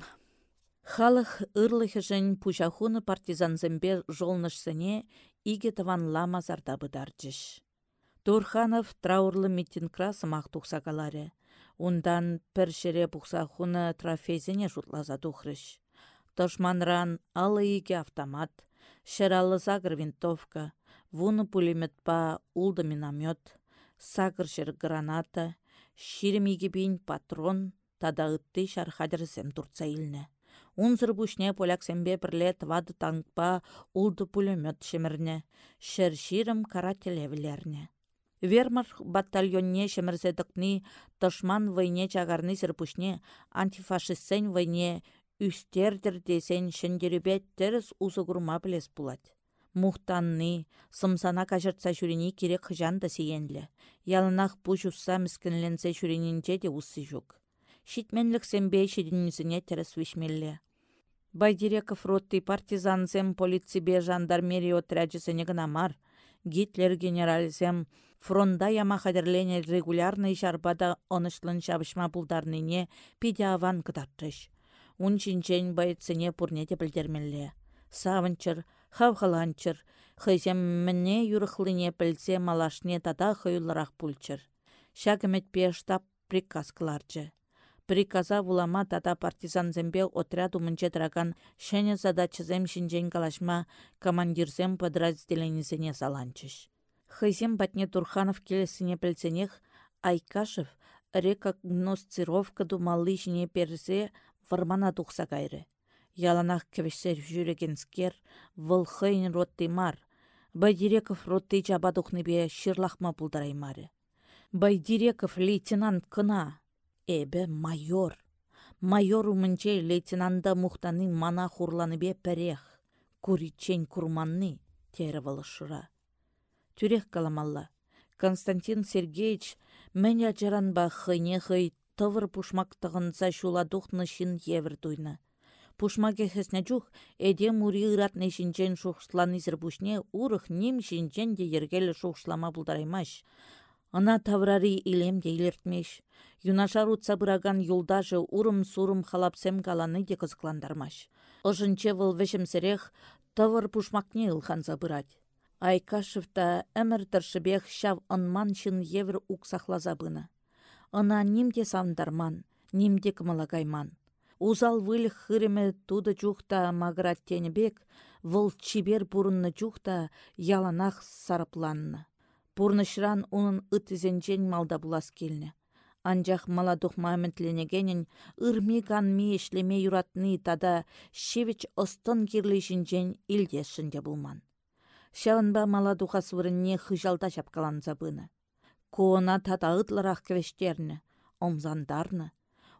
Халық ырлығы жын пушахуны партизанзымбе жолнышсыне иге таванла мазарда бұдарчыш. Турханов траурлы митингра сымақ тұқсақалары. Ундан пір шере бұқсахуны трофейзіне жұтлаза тухрыш. Тошманран алы иге автомат, шыралы сагыр винтовка, вуны пулеметпа улды миномет, сагыр шыр граната, ширім бейін патрон, тада ытты шархадырсем турца илне. Унзыр бушне поляксембе бірле вады танкпа улды пулемет шемірне, шыр ширім карателевлерне. Вермар батальонне шемірзедікні тышман войне чагарны сірпушне антифашистсен войне Үстердір десен шындерібет тәріс ұзы күрма білес бұлад. Мухтанны, сымсана кажыртса жүрені керек хыжан да сейенлі. Ялынақ бұ жусса міскінленсе жүренінже де ұсы жүк. Шитменлік сенбе шедінізіне тәріс вишмелле. Байдиреков ротты партизанзем полицибе жандармерия отряджесене гына мар. Гитлер генералзем фронда яма хадерлене регулярный жарбада онышлын шабышма пулдарныне пиде аван кыдаттыш. Ун чинчен байытсыне пурнете білдермелле. Савынчыр, хавхаланчыр, хызем мінне юрықлыне пілсе малашне тада хыйлырақ пульчыр. Шагымет штаб приказ кыларчы. Приказа вулама тата партизанзембе отряду мынче траган шене задачызем шинжен калашма командирзем подразделенизене саланчыш. Хызем батне Турханов келесіне пілсенех Айкашев рекогносцировка думалли жіне перзе вармана тухса кайры. Яланах кевешсер жүрегенскер выл хыйн роттымар. Байдиреков ротты бе шырлахма пулдараймары. Байдиреков лейтенант кына, Эбе майор. Майор умынче лейтенанда мухтаны мана хурланы бе пәрех. Куричен курманны тері валышыра. Түрек каламалла. Константин Сергеевич мен ба хыне хый тывыр пушмактығынса шуладухны шин евр туйны. Пушмаке хесне чух, эде мури ыратны шинчен шухшланы пушне урых ним шинчен де ергелі шухшлама бұлдараймаш. Ына таврари илем дейлертмеш. Юнашар утса бұраган юлдажы урым-сурым халапсем каланы де қызықландармаш. Ұжынче выл вешімсірех тавыр пушмакне ылханса бұрад. Айкашевта әмір тұршыбех шав ынман шын евр уксахлаза бұны. Ына нимде савндарман, нимде кымалагайман. Узал выл хыреме туды чухта маграт тенебек, выл чибер бұрынны чухта яланах сарыпланны. Пурнышран унын ытызенчен малда булас келні. Анжақ маладух маментленегенен ырми канми ешлеме юратны тада шевич остын кирлишінчен илдешінде булман. Шавынба маладуха свырынне хыжалда шапкалан забыны. Куына тата ытлырақ квештерні, омзандарны.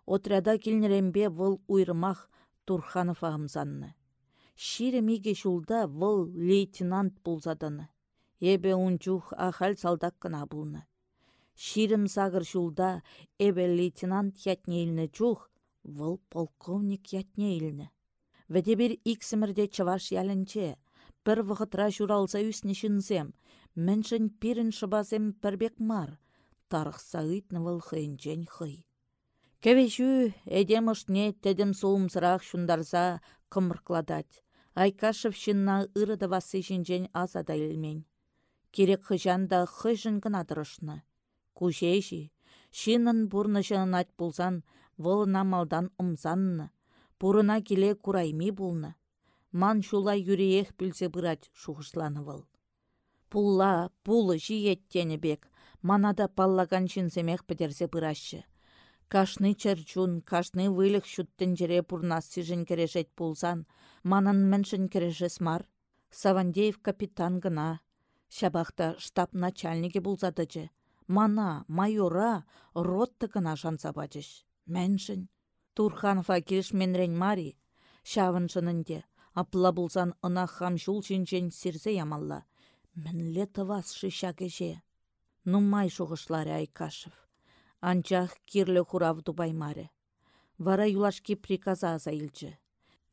Отряда килнерембе выл уйрымах Турханов ағымзанны. Шире миге шулда выл лейтенант булзадыны. Эбе унчух ахал салдак кына булны. Ширім сагыр шулда эбе лейтенант ятне чух, выл полковник ятне илні. Вәде бір чаваш ялінче, бір вғытра журалса үсіне шынзем, міншін пирін шыбазем пірбек мар, тарықса үйтні выл хыйнчен хый. Кәвеші әдем ұшне тәдім соғымсырақ шундарза кымыркладать. Айкашев шынна ырыды васы жінжен азада илмень. Керек хыжанда хыжын гына дырышны. Кужейші, шинын бұрны жынат бұлзан, вылына малдан ұмзанны. Бұрына келе курайми бұлны. Ман шулай юреех білсе бұрат шуғышланы выл. Пулла, пулы жиеттені бек, манада паллаган шинсемех бідерсе бұрашы. Кашны чәрчун, кашны вылық шүттін жере бұрнас сижін кережет пулзан, манын міншін кережес мар. Савандеев капитан гына, Шабақта штаб начальнике булзадычы. Мана, майора, ротты кына жанса бачыш. Мәншін. Турханова менрен мари. Шавыншынынде. Апла булзан ына хамшул шинчен сирзе ямалла. Мінле тывас шиша кеше. Нумай шуғышлары Айкашев. Анчах кирлі хурав дубаймаре. Вара юлашки приказа азайлчы.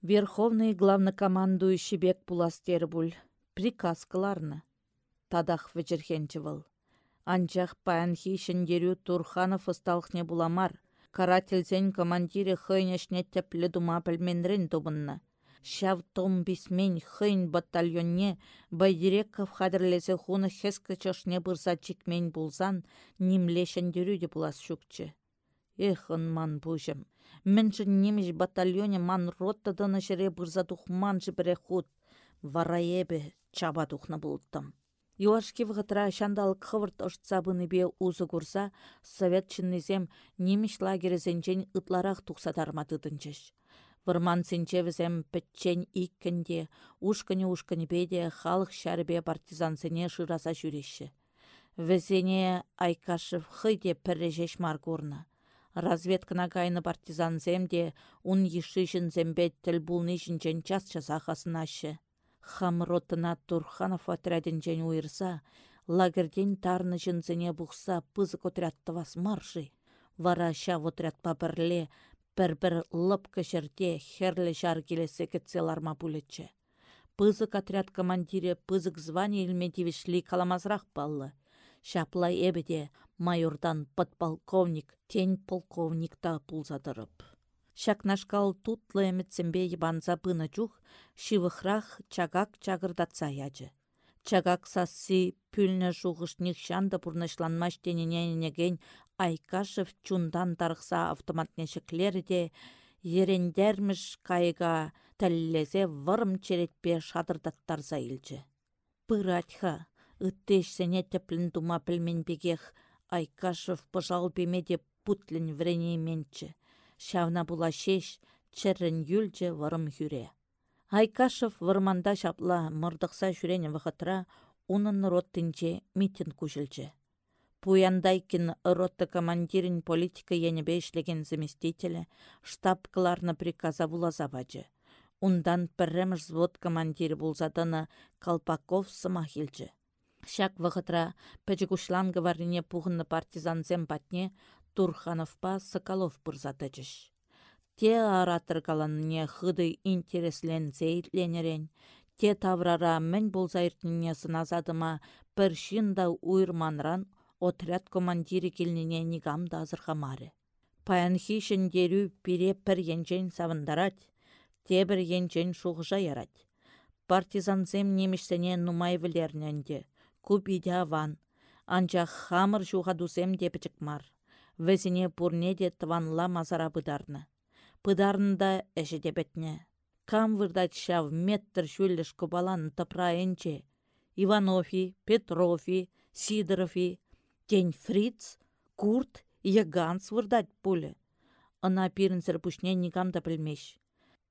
Верховный главнокомандующий бек пуластер буль. Приказ кыларны тадах вӹчӹрхенчі вăл. Анчах паянхи шӹндерю Турханов ысталхне буламар. Карательсен командире хăйнешне теппле дума пӹлменрен тупынна. Шав том бисмен хăйн батальонне Байдиреков хадрлесе хуны хескі чышне бұрса чикмен булсан, нимле шӹндерю де булас шукчы. Эх, ман бужым. Міншін немеш батальоне ман ротта дыны шыре бұрса тухман жібіре худ. Вара чаба тухны булттым. Юашки вғытра шандалық хывырт ұштсабыны бе узы курса, совет чыннызем неміш лагерізенчен ытларақ тұқсадарматыдынчыш. Вырман сенчевізем пітчен иккінде, ушкыне-ушкыне беде халық шәрбе партизансыне шыраса жүреші. Візене Айкашев хыйде піррежеш маргурны. Разведкына кайны партизанзем де ун ешишін зембе тіл бұлны жінчен час жасақасын ашы. Хамротына Турханов отрядінчен уйырса, лагерден тарны жынзене бұқса пызык отрядтывас марши. Вара шав отрядпа бірле, бір-бір лып кішірде херлі жар келесі кетселарма. Пызык отряд командире пызык звание илметивішли каламазрақ баллы. Шаплай эбеде майордан подполковник, тень полковник та пулзадырып. Шакнашкал тутлы әмітсембе ебанза пына чух, шивыхрах чагак чагырдатса ячы. Чагак сасси пүлні жуғышнық шанды бұрнышланмаш денененеген Айкашев чундан тарықса автоматнешіклері де ерендерміш кайга тәллезе вырым черетпе шадырдаттарса илчі. Пыратха, Үттешсене тәплін тума пілменбегех Айкашев пыжал бемеде путлін менчі. Шавна була шеш, чәррін юлче варым хүре. Айкашев варманда шапла мұрдықса жүрені вақытра, унын роттынче митинг күжілчі. Пуяндайкин ротты командирин политика енебе ішлеген заместителі штаб кларны приказа заваджы. Ундан пірремш взвод командирі булзадыны Колпаков сымахилчі. Шак вғытра пәчігушлан гаварине пухынны партизанзем патне Турхановпа Соколов бұрзатычыш. Те аратыр каланне хыды интереслен зейтленерен, те таврара мен болзайыртніне сыназадыма бір да уйрманран отряд командири келнене нигам да азырхамары. Паянхи шендеру пире пір енчен савындарать, те бір енчен шуғжа ярать. Партизанзем немішсене нумай вілерненде, купиде аван. Анчах хамыр жуға дусем де. Везіне пурне де тванла мазара бұдарны. Бұдарында әші дебетне. Кам вырдать шав меттір шүлліш кубалан тыпраенче. Иванови, Петрофи, Сидорофи, Тень Фриц, Курт, Яганс вырдать пулі. Ына пирінсір пүшне нигамда білмеш.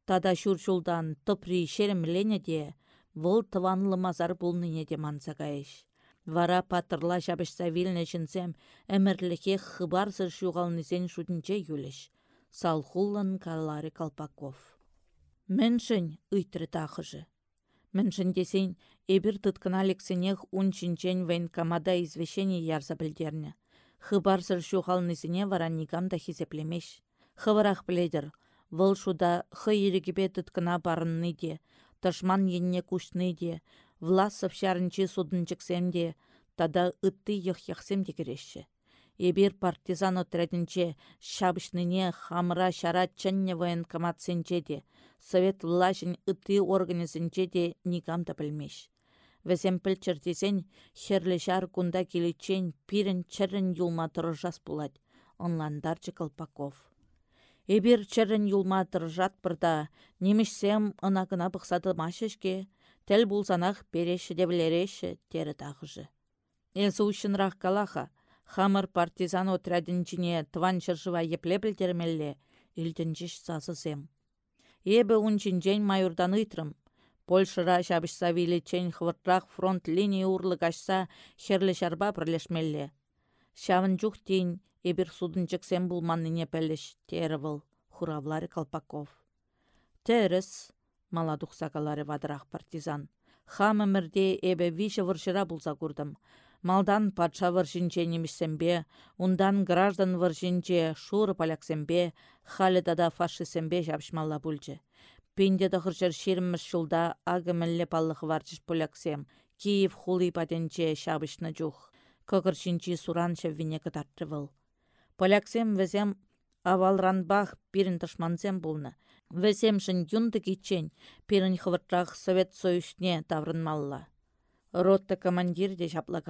Тада шуршулдан тыпри шеремлене де, вұл тыванлы мазар бұлныне де мансағайыш. Вара патырла жабышса вилне жінсем, әмірліке хыбарсыр шуғалнызен шудынче юліш. Салхуллан калары Калпаков. Міншін үйтірі тақыжы. Міншін десен, эбір тұткына лексенех унчинчен военкомада извещение ярса білдерні. Хыбарсыр шуғалнызене вара нигамда хизеплемеш. Хывырах біледір, вұл шуда хы ерігібе тұткына барынны де, тышман енне күшні де, Власов шарынчы судынчыксемде, тада ытты йых-йахсем керешші. Эбир партизан отрядінче шабышныне хамра шара чанне военкоматсенче де, совет влашын ытты организінче де нигамда білмеш. Вәзем пілчіртесен херлі шар кунда келечен пирін чырын юлма тұржас булать, онландарчы Колпаков. Эбир чырын юлма тұржат бірда, немішсем ынағына бұқсады машешке, Тәл булсанах переші девлереші тері тағыжы. Элсі ұшынрақ калаха, хамыр партизан отрядінчіне тван шыршыва епле білдермелле, үлтінчіш сасысем. Ебі унчинчен майордан ыйтрым, Польшыра шабышса чен хвыртрақ фронт линия урлы кашса херлі шарба бірлешмелле. Шавын жүх дейін ебір судынчыксем булманныне пәліш, тері бұл, хуравлары Колпаков. Теріс, маладух сакалары вадырақ партизан. Хам өмірде эбе више выршыра бұлса күрдім. Малдан патша выршинче немішсембе, ундан граждан выршинче шуры поляксембе, халі дада фашисембе жапшмалла бүлчі. Пенде дұқыршыр шеріміш жылда агымілі паллық варчыш поляксем, Киев хули патенче шабышны жух. Көгіршінчі суран шеввине кытартры выл. Поляксем візем авалранбах пирін тышманзем болны. Весемшін юнды кичен, перін хывыртрақ Совет Союзне таврынмалла. Ротта командир де шапла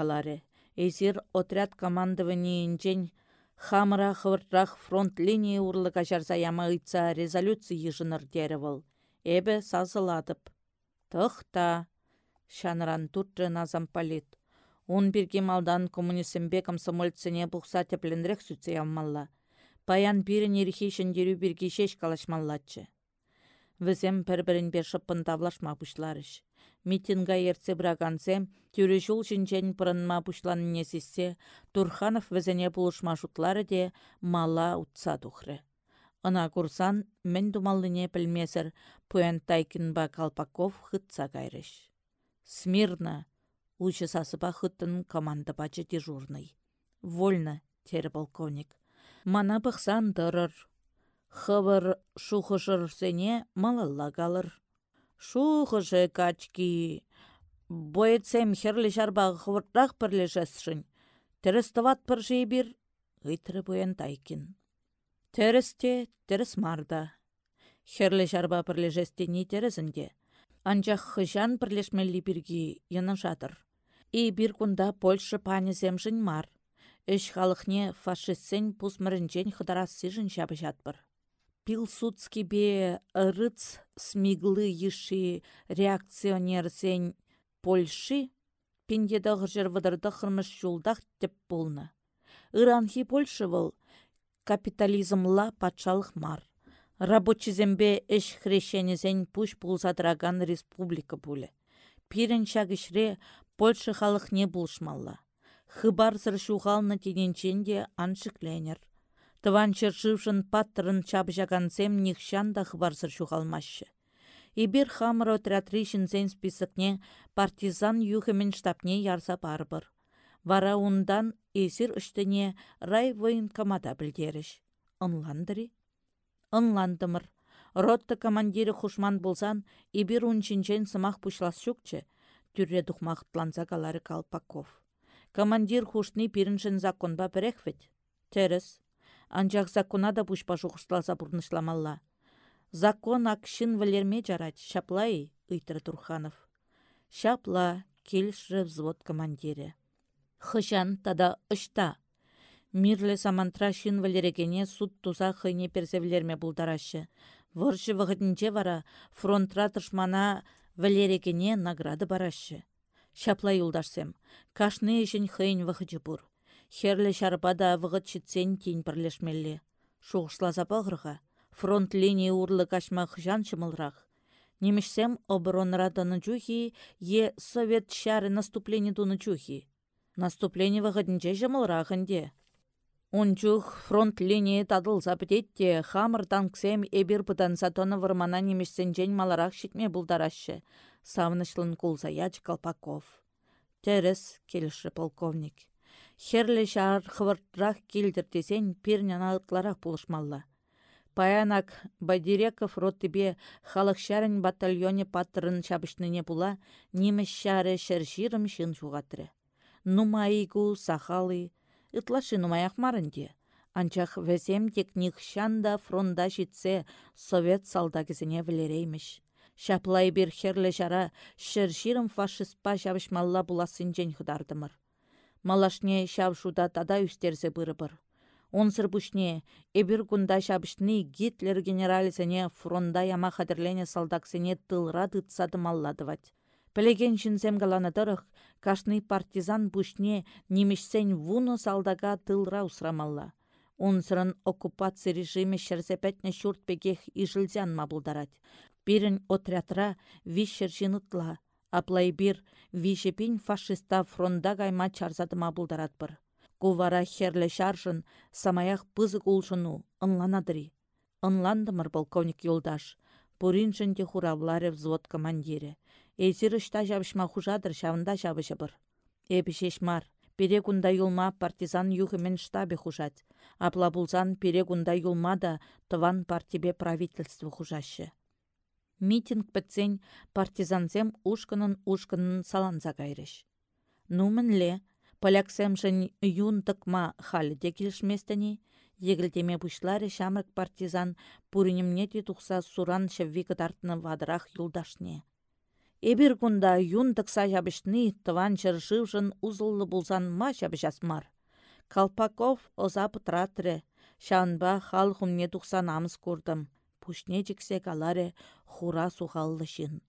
Эзир отряд командованиенчен хамыра хывыртрақ фронт линии урлы кашарса яма ыйтса резолюция ежыныр деревыл. Эбе сазыладып. Тұхта, шанран туртры назам полит. Он бирге малдан коммунисембе комсомольцене бұқса тепленрек сүтсе яммалла паян пирін ерхешін деру бірге шеш калашмаллатчы. Візем пір-бірін бер шыппын тавлашма бұшларыш. Митинга ерце брагансем, тюре жул жинчен пырынма пушланне сиссе, Турханов візіне пулышма шутлары де мала утса тухры. Ына курсан мен думаллыне пілмесір пуэн тайкинба Калпаков хытса кайрыш. Смирно, учы сасыпа хыттын команда бачы дежурный. Вольно, тері полковник. Мана пықсан дырыр. Хывыр шухышырсене малалла калыр. Шухышы качки. Бойцем херлі жарбағы хывыртрақ бірлі жасшын. Тіріс тыват бір жей бір, ғыйтыры бойын тайкин. Тірісте тіріс марда. Херлі жарба бірлі жестені тірісінде. Анчах хыжан бірлешмелі біргі яны жатыр. И бір күнда Польша панеземшін мар. Эш халықне фашистсен пусмырынчен хыдарас сижін шабы пилсудский бе рыц смиглы еши реакционерсен Польши пиндеді ғыржыр вадырды хырмыш жолдақ деп болны. Иранхи Польша выл капитализмла патшалық мар. Рабочизембе эш хрещенезен пуш пулзадыраган республика буле. Пирен шагышре Польша халық не булшмалла. Хыбар зыр шуғалны тененченде аншықленер. Тыван чыршывшын паттырын чапжагансем нихшан да хварсыр шухалмашы. Ибир хамыр отрядры зен списокне партизан юхымен штабне ярса барбыр. Вара ундан эсир үштіне рай военкомата білдеріш. Онландыры? Онландымыр. Ротты командирі хушман болсан, ибир унчинчен сымақ пушлас шукче, түрре дұхмақытланса калары Калпаков. Командир хушны пиріншін законба біреквет. Терес, Анчах закона да пушпа шухышласа пурнышламалла. Закон акшин валерме жарать, шаплай, ыйтыр Турханов. Шапла, келші взвод командире. Хышан тада ышта. Мирле самантра шин валерегене суд туза хыйне персевлерме булдарашы. Выршы вғытынче вара фронтра тышмана валерегене награды барашы. Шапла юлдашсем, кашны ешін хыйн вғычы бур. Херлі шарпада вғыт читсен тень бірлешмелле. Шуғышласа бағырға, фронт линии урлы кашмақ жан чымылрақ. Немешсем оборонра даны чухи, е совет шары наступление туны чухи. Наступление вғыдінче жымылрағынде. Ончух фронт линии тадыл запететте, хамыр танксем эбир пытан сатоны вырмана немешсен жен маларақ шитме бұлдарашы. Савнышлын кулзаяч Колпаков. Терес, келіші полковник. Херлі шар хывыртрақ келдіртесен пернен алытларақ пулышмалла. Паянак Бадиреков ротыбе халық шарын батальоне паттырын шабышныне була неміс шары шырширым шын жуғатыры. Нумайгу, сахалы, ытлашы нумаяқ марынде. Анчах вәзем тек нихшанда фронда житсе совет салдагізіне вілерейміш. Шаплай бір херлі жара шырширым фашистпа жабышмалла буласын жен худардымыр. Малашне шавшуда тада үстерсе быры-бір. Онсыр бұшне, эбір күнда шабышны Гитлер генералисене фронда яма қадірлене салдаксене тылра дытсады малладывать. Пілеген жінзем галанадырық, кашны партизан бұшне немешсен вуно салдага тылра усрамалла. Онсырын оккупация режиме шерсепетне шурт пекех ижілзян мабылдарать. Бірін отрядра вишер жинытла, Аплай бир вишепин фашиста фронда кайма чарзатыма бұлдаратпыр. Кувара херлі шаржын самаях пызык улшыну, ынланадыри. Ынландымыр полковник юлдаш. Пуриншінде хуравларе взвод командире. Эзір ішта жабышма хужадыр шавында жабышыбыр. Эбі шешмар. Перегунда юлма партизан юхымен штабе хужать. Апла булзан перегунда юлма да тыван партибе правительство хужашы митинг бітсен партизансем ушкынын ушкынын саланса кайрыш. Нумінле, поляксемшін юн тыкма халіде келішместіні, егілдеме бұшлары партизан пуринімне тұқса суран шевви кытартны вадырақ юлдашне. Эбір күнда юн тықса жабышны тыван чыршывшын узыллы булсан ма жабышасмар. Калпаков оза пытратры, шанба хал хумне тұқса көрдім пушне жіксе каларе хура сухаллышын.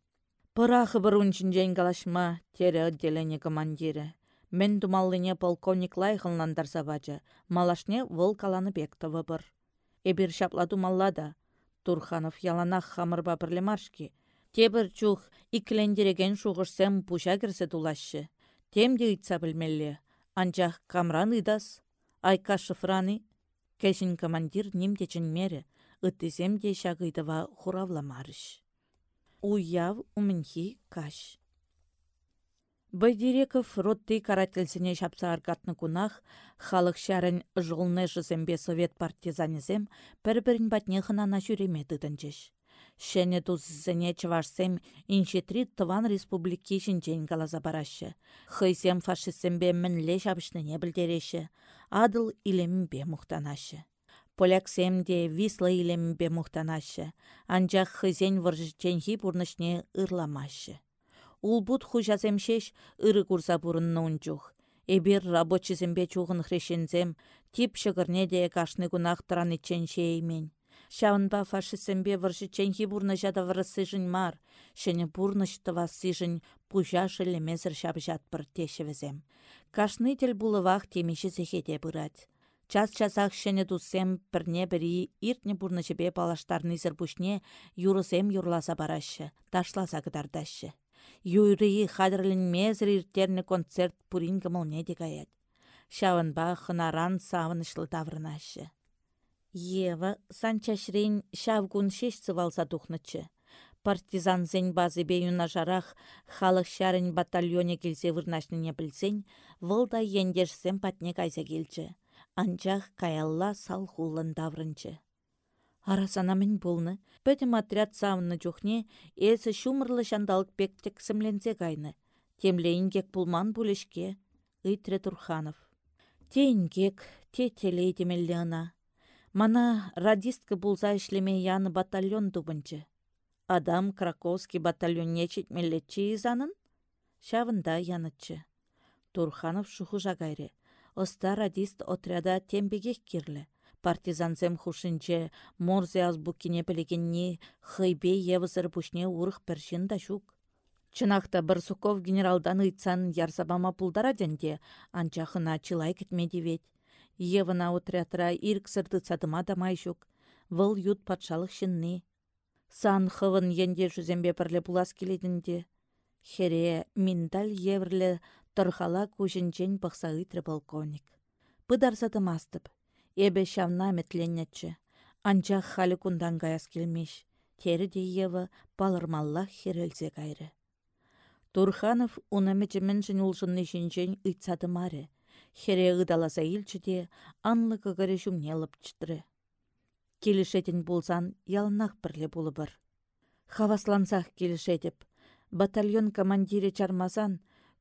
Пырахы бір үнчінжен калашма, тере отделение командирі. Мен думаллыне полковник лайхылнандар завача, малашне выл каланы бектовы бір. Эбір шапла думаллада. Турханов яланах хамырба бірлемаршки. Тебір чух икілендереген шуғышсем пуша кірсе тулашы. Темде ұйтса білмелі. Анчах камран ыдас. Айка шыфраны. Кәшін командир немдечін мере. Үттізем де шағыдыва хуравламарыш. Уяв умінхи каш. Байдиреков ротты карательсене шапса аргатны кунах, халық шәрін жылны жызембе совет партизанезем пір-бірін батне хынана жүреме дыдынчыш. Шәне туззене чывашсем иншетри тыван республики жінчен галаза барашы. Хыйсем фашистсембе мінле не білдереші, адыл илембе мұқтанашы. Поляксем де висла илембе мұқтанашы, анжақ хызен варжыченхи бұрнышне ырламашы. Улбут хужаземшеш ыры курса бурынны унчух. Эбир рабочизембе чуғын хрешензем, тип шығырне де кашны гунах тұран итчен шеймен. Шавынба фашистсембе варшы ченхи бурны жада варысыжын мар, шене бурныштыва сыжын пужа шылемезір шабжат бір тешевізем. Кашны тел булывах темеші зехеде бұрат. Час часах шене туссем пірне бірі иртне бурны жебе балаштарны зірбушне юрысем юрласа барашы, ташласа кыдардашы. Хадрлин мезір иртерні концерт пурин кымылне де гаят. Шавынба хынаран савынышлы таврынашы. Ева санчашрин шавгун шеш цывалса тухнычы. Партизан зен базы бейуна жарах халық шарын батальоне келсе вырнашныне білсен, вылда ендешсен патне кайса келчі. Анчах каялла сал хулын даврынчы. Арасана мін болны, пөтім отряд савынны жүхне, эсі шумырлы шандалық пектек сімлензе кайны. Темлейін кек пулман пулешке, Үйтре Турханов. Тейін кек, те телей демелі ана. Мана радистка булза ішлеме яны батальон дубынчы. Адам Краковский батальон нечет мелетчі изанын? Шавында янычы. Турханов шуху. Оста радист отряда тембегек кирлі партизансем хушинче морзе азбуккине пілігенне хыйбе евызыр пушне урых першин да шук. Чынақта Барсуков генералдан ыйтсан ярсабама пулдара денде, анчахына чылай кетмеде вет. Евына отрядра ирксырды цадыма да. Выл ют патшалық шинны. Сан хывын енде жүзембе бірлі булас келедінде. Хере миндаль еврлі тұрхала көжінчен бұқса ытры полковник. Пыдарсады мастып. Эбе шавна метленнетчі. Анчах халі кундан гаяс келмеш. Тері де евы балырмалла херелзе кайры. Турханов унамечемен жын улжынны жінжен ұйтсады маре. Хере ұдаласа илчі де анлы көгірі жүмне чытры. Келішетін болсан ялнақ бірле болы бір. Хаваслансақ келішетіп. Батальон командире чармазан,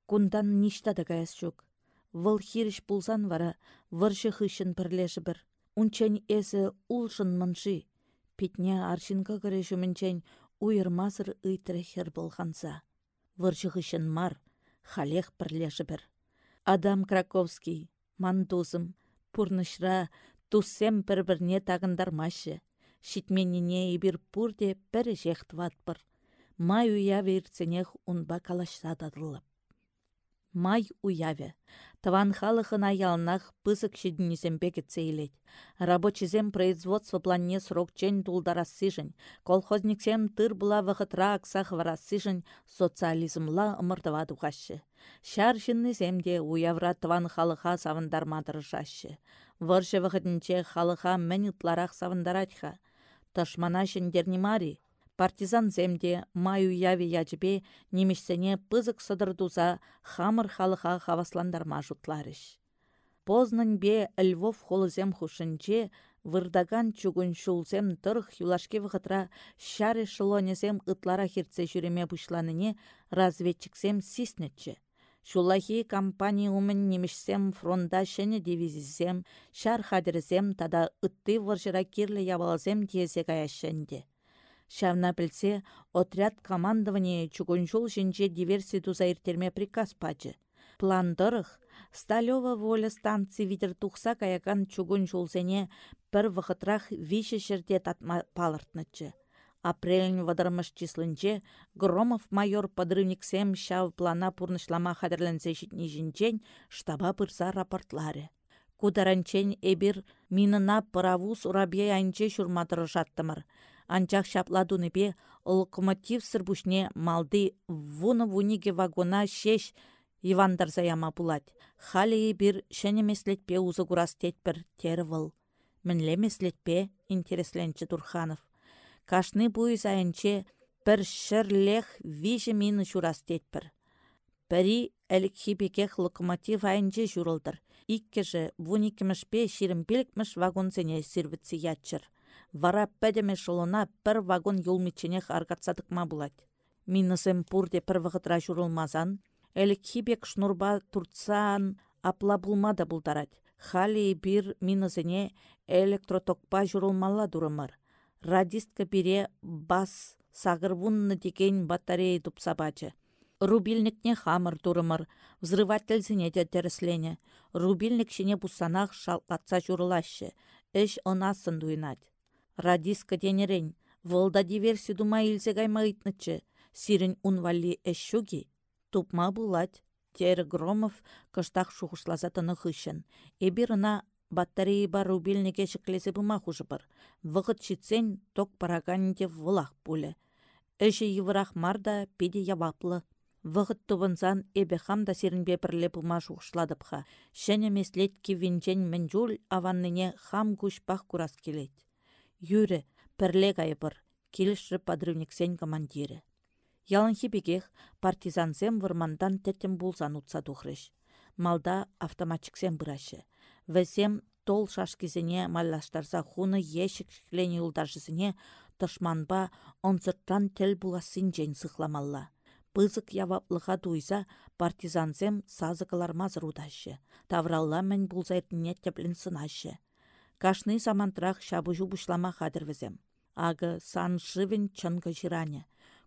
кундан ништады гаяс жүк. Вăл хирш пулсан вара выршы хыщын пірлеші бір. Унчен эсі улшын мынши. Питне аршинка кірі жүмінчен уйырмазыр ыйтры хер болғанса. Выршы мар, халех пірлеші бір. Адам Краковский, мандузым, пурнышра, туссем бір-бірне тағындармашы. Шитменіне ебір пурде бір жехт ватпыр. Май уя верценех унба калашса дадылып. Май уяве. Таван халыхын аялнах пысык шедінесембе кетсейлет. Рабочизем производство планне срок чен тулдарассыжын, колхозниксем тыр була вахытра аксах варассыжын социализмла ымыртыва тухашы. Шар земде уявра таван халыха савындармадырышашы. Выршы вахытынче халыха мен утларах савындаратха. Ташмана шендернимари, Партизан земде маю яви ячбе немешсене пызык сыдырдуза хамыр халыха хавасландарма жутларыш. Познань бе Львов холызем хушынче вырдаган чугун шулзем тырх юлашке вғытра шаре шылонезем ытлара хирце жүреме бұшланыне разведчиксем сиснетче. Шулахи компания умен немешсем фронда шене дивизизем, шар хадерзем тада ытты варжыра кирлі тиезе каяшшенде. Шавна білсе, отряд командование чугунжол жінже диверсия туза иртерме приказ пачы. План дырых, Сталева воля станции витер тухса каякан чугун жолзене бір вғытрах виші жерде татма палыртнычы. Апрелін вадырмыш числынче Громов майор подрывниксем шав плана пурнышлама хадерленсе житні штаба пырса рапортлары. Кударанчен эбир минына паравуз урабе айнче шурматыры жаттымыр. Анчах шапладунипе локомотив сырбушне малды вуны вуниге вагона шеш Ивандар заяма булать. Хали бир шәнемеслетпе узы курас тетпір тері выл. Мінлемеслетпе интересленчі Турханов. Кашны буй зайынче бір шырлех вижі мины журас тетпір. Пәрі әлік локомотив айынче журылдыр. Иккежі вуникімішпе ширімпелікміш вагонзене сирвітсі ятчыр. Вара пәдеме шылына бір вагон юлмиченех аргатсадықма булать. Минысем пурде пір вғытра журылмазан, әлік хибек шнурба турцан апла булмада булдарать. Хали бир минысене электротокпа журылмалла дурымыр. Радистка бире бас сағырвунны деген батарея тупсабачы. Рубильникне хамыр турымыр, взрывательзіне де тәріслене. Рубильник шіне бұсанақ шалқатса жұрылашы, іш онасын дуйнать. Радиска денерен, волда диверси дума илзе гайма итнычы, сирін унвали әшшуги, тупма булать. Тері Громов кыштақ шуғышлазатыны хышын. Эбирына батарея бар рубильнике шықлесе бұма хұжы. Вғыт шитсен ток параганінде вылақ пулі. Эші еврах марда педе яваплы. Вғыт тубынсан эбе хамда сирінбе бірле бұма шуғышладыпха. Шәне меслет кивинчен мінжул аванныне хам күшпақ келет. Юрі, пірле гайбыр, келішрі подрывниксен командирі. Ялынхи бегех партизансем вырмандан тәттім булзан утса тухрыш. Малда автоматчиксен бұрашы. Вәсем тол шашкизіне маллаштарса хуны ешік шіклені ұлдашызіне тышманба онсырттан тел буласын жен сықламалла пызык яваплыға туйса партизансем сазыкалар мазыр удашы. Тавралла мен булзайтыне теплін сынашы. Кашны самантрах шабы жубышлама хадырвізем. Ағы сан шывен чынғы жиране.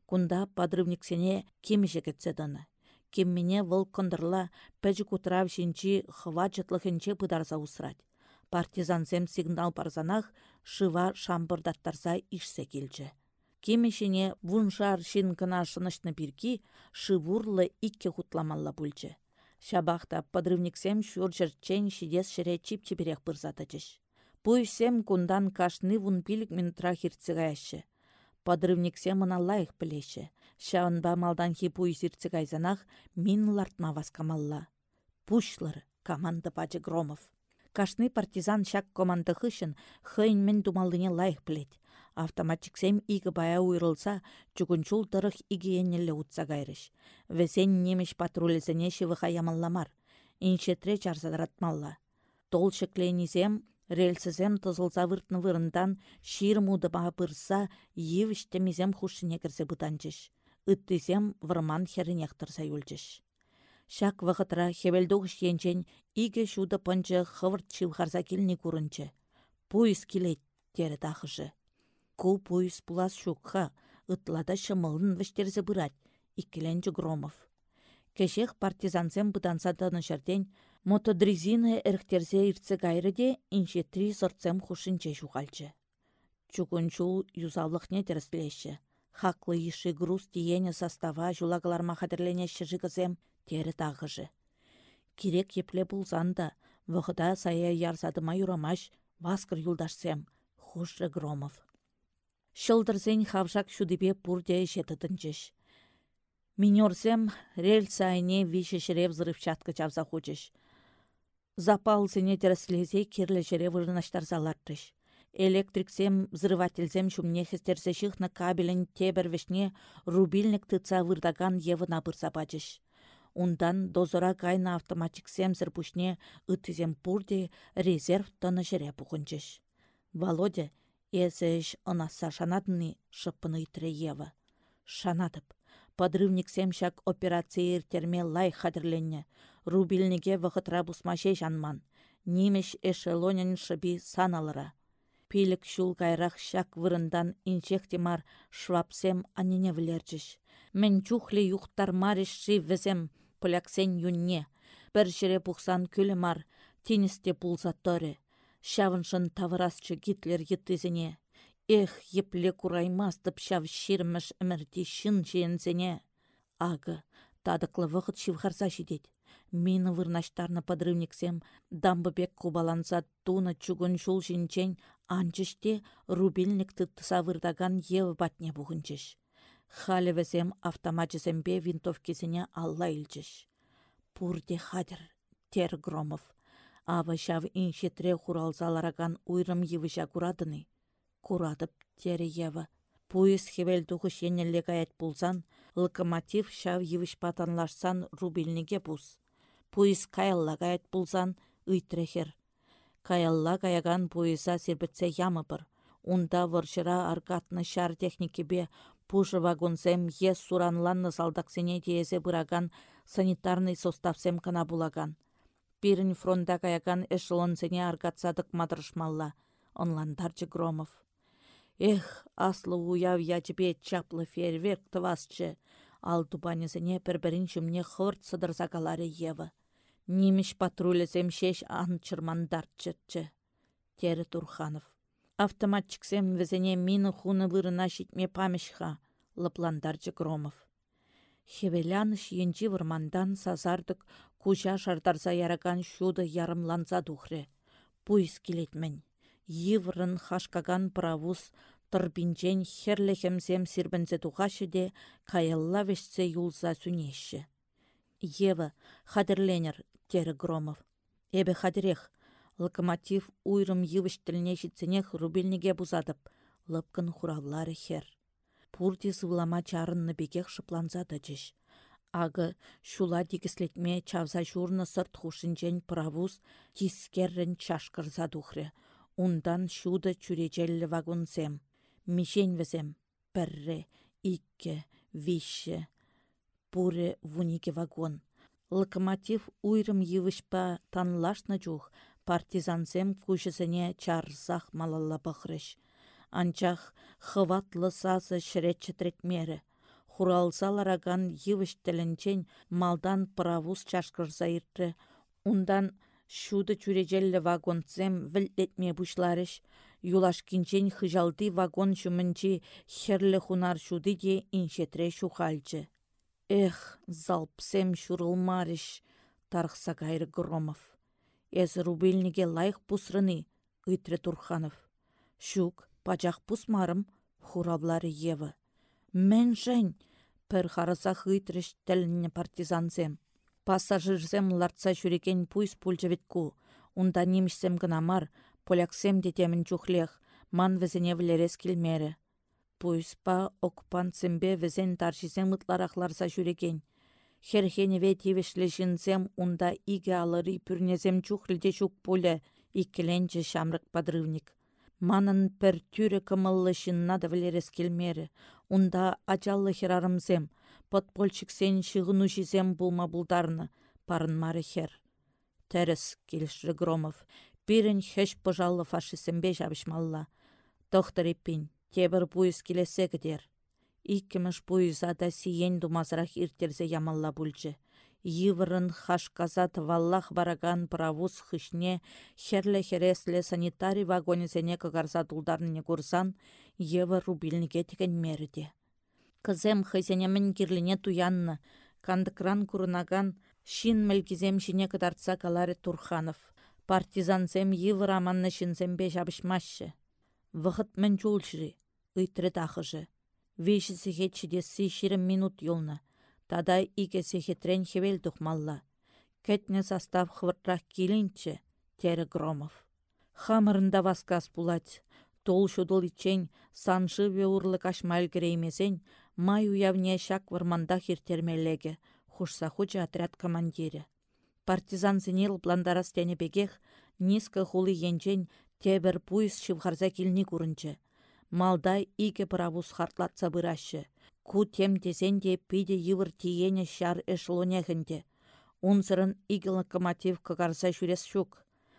Кунда подрывниксене кем жегетседіні. Кеммене выл кондырла пәжі кутрав жинчи хыва жытлығынче бұдарза усрать. Партизансем сигнал барзанах шыва шамбырдаттарса ишсе келчі. Кемешіне вуншар шин кына шынышны біркі шывурлы икке хутламалла бүлчі. Шабақта подрывниксем шур жерчен шидес шыре чип чиберек бұрзатычыш. Пуйсем кундан кашны вун пилік мен трахирцігаяшы. Подрывниксем мына лайық білеші. Шаунба малдан хи пуйсирцігайзанах мин лартма васкамалла. Пушлар, команда Баджи Громов. Кашны партизан шак команда хышын хыйн мен думалдыне лайық білет автоматчиксем игі бая уйрылса, чугунчул тырых игиеннелі утса кайрыш. Весен немеш патрулезене шивыха ямалламар. Иншетре. Тол шекленізем, рельсізем тызылса выртны вырындан шир мудыма пырса, евіштемізем хушыне кірсе бұтанчыш. Үттізем вырман херінех тұрса юлчыш. Шак вғытра хевелдуғыш енчен иге шуды пынчы хывырт чывхарса келіне көрінчі. Пуйс келет, тері тахышы. Ку пуйс пулас шукха, ытлада шымылын віштерзі бұрат, иккеленчі Громов. Кешех партизансем бұданса данышарден, мотодрезина әріктерзе иртсе гайрыде иншетри сорцем хушынче жуғалчы. Чугунчул юзаллықне терслеші. Хаклы иші груз тиене состава жулагаларма қадірленеші жығызем тері тағыжы. Керек епле бұлзанда, вғыда сая ярзадыма юрамаш, васкыр юлдашсем, хушры Громов. Шылдырзен хавжак шудипе пурде жетітінчіш. Минерсем рельс айне вишешіре взрывчатка чавза. Запал зене тереслезе керлі жере вырнаштар. Электриксем взрывательзем шумне хестерсе шихна кабелін тебір рубильник тыца вырдаган евына бұрса бачыш. Ундан дозора кайна автоматиксем зірпушне үттізем пурде резерв тыны жере бұғынчыш. Володя Эсэш ынаса шанатны шыппыны итрре Ева. Шанатып. Подрывник семшак операция иртерме лай хадырленне. Рубильниге вғытра бұсмаше жанман. Нимеш эшелонен шыби саналыра. Пилік шул кайрақ шак вырындан инчехтемар швапсем анине влерчіш. Мен чухлі юхтар маришши візем поляксен юнне. Бір жере күлі мар, теністе пулза Шавыншын тавырасчы Гитлер еттізіне. Эх, епле кураймастып шав ширміш әмірді шын жиензіне. Ағы, тадықлы вғыт шивхарса. Мені вырнаштарны подрывниксем, дамбыбек кубаланса туны чугун жул жинчен, анчыште рубильник тыттыса вырдаган ев батне бұғынчыш. Халі візем автоматизембе винтовкесіне алла илчіш. Пурде хадыр, тер Громов. Ава шав иншетре хуралзалараган уйрым евіша курадыны. Курадып тере еві. Пуйыз хевел дұғы шенелі гаят пулзан, локомотив шав евіш патанлашсан рубильниге пуз. Пуйыз каялла гаят пулзан, ыйтрехер. Каялла гаяган пуйыза сирбітсе ямы бір. Унда варшыра аркатны шар техникебе пужы вагонсем ес суранланны салдақсене тиезе бұраган санитарный составсем кана булаган. Пирін фронта каяган эшелонсене аргатсадық мадрышмалла. Онландарчы Громов. Эх, аслы уяв ячбе чаплы фейерверк тывасчы. Ал тупанесене пір-бірін жүмне калары евы. Нимеш патрулесем шеш ан чырмандарчырчы. Тері Турханов. Автоматчиксем візене мины хуны вырына шитме памешха, лыпландарчы Громов. Хевеляныш енчи вырмандан сазардык куча шардарса яраган шуды ярымланса тухрре. Пуйс келетмен. Йыврын хашкаган правус тұрбинчен херлехемсем сирбінзе тухашы де каялла вешсе юлса сүнеші. Ева, хадерленер, тері Громов. Эбе хадерех, локомотив уйрым йывыш тіліне житсенех рубельниге бузадып, лыпкын хуравлары хер. Пурти сывлама чарынны бекех шыпланзады жеш. Ағы шула дегіслетме чавза журны сырт хушинчен правуз тискеррен чашкырза духре. Ундан шуды чүречелі вагонсем. Мишен візем. Пірре, икке, вище. Пуре вунике вагон. Локомотив уйрым йывышпа танлашны жух, партизансем кушысыне чарзах малалла бахрыш. Анчах хыватлы сазы шіретчі третмері. Хуралсалараган йывыш тілінчен малдан правус чашкырса. Ундан шуды чүрежелі вагонцем вілтетме бұшларыш. Юлашкинчен хыжалды вагон шумынчи херлі хунар шуды де иншетре шухальчы. Эх, залпсем шурылмарыш, тарықса гайры Громов. Эзі рубильниге лайық пусрыны, үйтре Турханов. Шук, пачақ пусмарым, хуравлары евы. Мен жән, пір харысақ үйтріш тіліне партизансем. Пассажирсем лартса шүрекен пуйс пульчевитку. Унда немішсем гынамар, поляксем детемін чухлех, ман візіне влерес келмері. Пуйспа оккупантсембе візен таршисем ытларақларса жүрекен. Херхеневе жінсем унда иге алыры пүрнезем чухлде чук поле иккеленче шамрык подрывник. Манын пір түрі кымыллы шынна да влерес келмері. Унда ачаллы херарымзем, подпольчиксен шығыну жізем булма булдарны, парын мары хер. Тәріс, келішрі Громов, бірін хеш пожаллы фашисембе жабышмалла. Доктор Иппин, Тебір бұйыз келесе кедер. Иккіміш бұйыза да сиен думазырақ иртерзе ямалла бүлчі. Йывырын хашказат валлах бараган правус хышне херле хересле санитари вагонезене кагарса тулдарныне курсан, евы рубильнике теген мерде. Кызем хызенемін кирлине туянны, кандыкран курынаган шин мелгизем шине кыдартса каларе Турханов. Партизансем йывыр аманны шинзембе жабышмашы. Вғыт мен ыйтры тахыжы. Вешісі хетшідесі ширім минут юлны. Тада икесі хетрен хевел тухмалла. Кәтне состав хвыртрах килинче, тері Громов. Хамырында васкас пулать. Тол шудыл саншы веурлы кашмал греймесен, май уявне шак варманда хиртермелеге, хушса хуча отряд командире. Партизан зенел пландарас бегех, низко хулы енчен тебір пуйс шывхарза курынчы. Малдай ике правус хартлатса бұрашы. Ку тем тезенде пиде йывыр тиене шар эшелонехінде. Унсырын иге локомотив кагарса жүрес шук.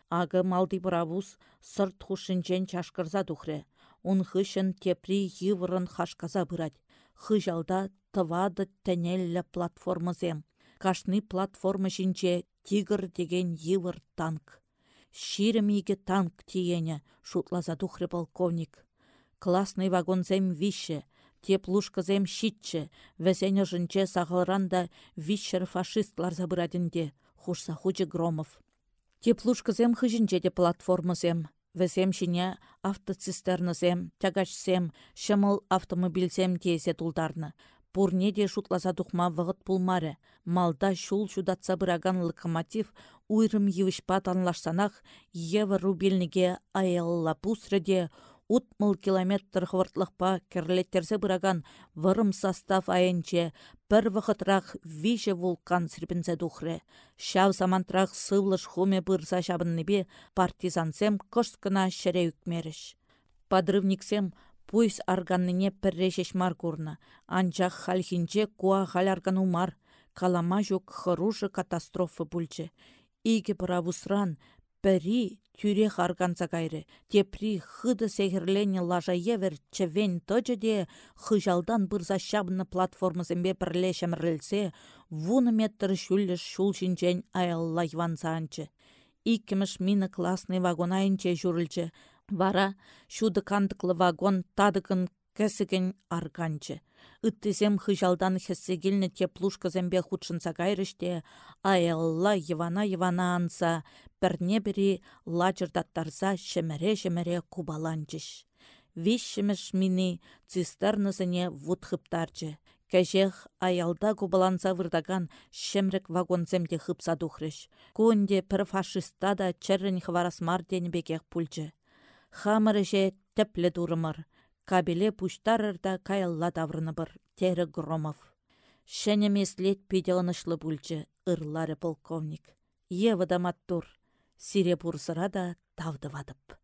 Ағы малды правус сырт хушынчен чашкырза тухре. Ун хышын тепри йывырын хашказа бұрад. Хыжалда тывады тәнелі платформызем. Кашны платформа жинче тигр деген йывыр танк. Ширім танк тиене, шутлаза тухре полковник. Классный вагонзем вище, теплушкызем щитче, весене жынче сағылранда вищер фашистлар забырадінде, хушса хучы Громов. Теплушкызем хыжынче де платформызем, Весем шине автоцистернысем, тягачсем, шымыл автомобильсем тесе тулдарны. Пурне де шутласа тухма вғыт пулмары. Малда шул шудатса бұраган локомотив уйрым евішпа танлашсанах евы рубельніге аялла пусрыде утмыл километр хвыртлықпа керлеттерсе бұраган вырым состав айынче бір вғытрақ виже вулкан сірпінсе духры. Шав самантрах сывлыш хуме бұрса шабынныбе партизансем кышкына шыре үкмеріш. Подрывниксем Пуйс арганныне піррешеш мар курнă. Анчах хальхинче куа халярган умар. Калама жок хыружы катастрофы пульчче. Иге правусран, пӹри тюрех арганса кайры. Тепри хыды сехерлене лажа евер чевен тăчче хыжалдан бырса çапнă платформысембе пӹрле çăмррелсе, вуны метр çуллеш çул çинчен аялла йванса анчы. Иккіміш міні классный вагонайынче жүрілчі, Вара шуды кандыклы вагон тадыкын кәсіген арганчы. Үттізем хыжалдан хессегілні теплушкызембе худшынса кайрыште, аялла йывана-йывана анса, бірне бірі лачырдаттарса шемере-шемере кубаланчыш. Вишшіміш мини цистернызыне вудхыптарчы. Кәжех аялда кубаланса вырдаган шемрек вагонземде хыпса тухрыш. Кунде пір фашиста да чәррін хварасмар денбекех пульчы. Хамырыже. Кабеле пуштарырда каялла даврыныбыр. Тері Громов. Шәнемеслет педелынышлы бүлчі, ырлары полковник. Евы да маттур. Сире бұрсыра да тавдывадып.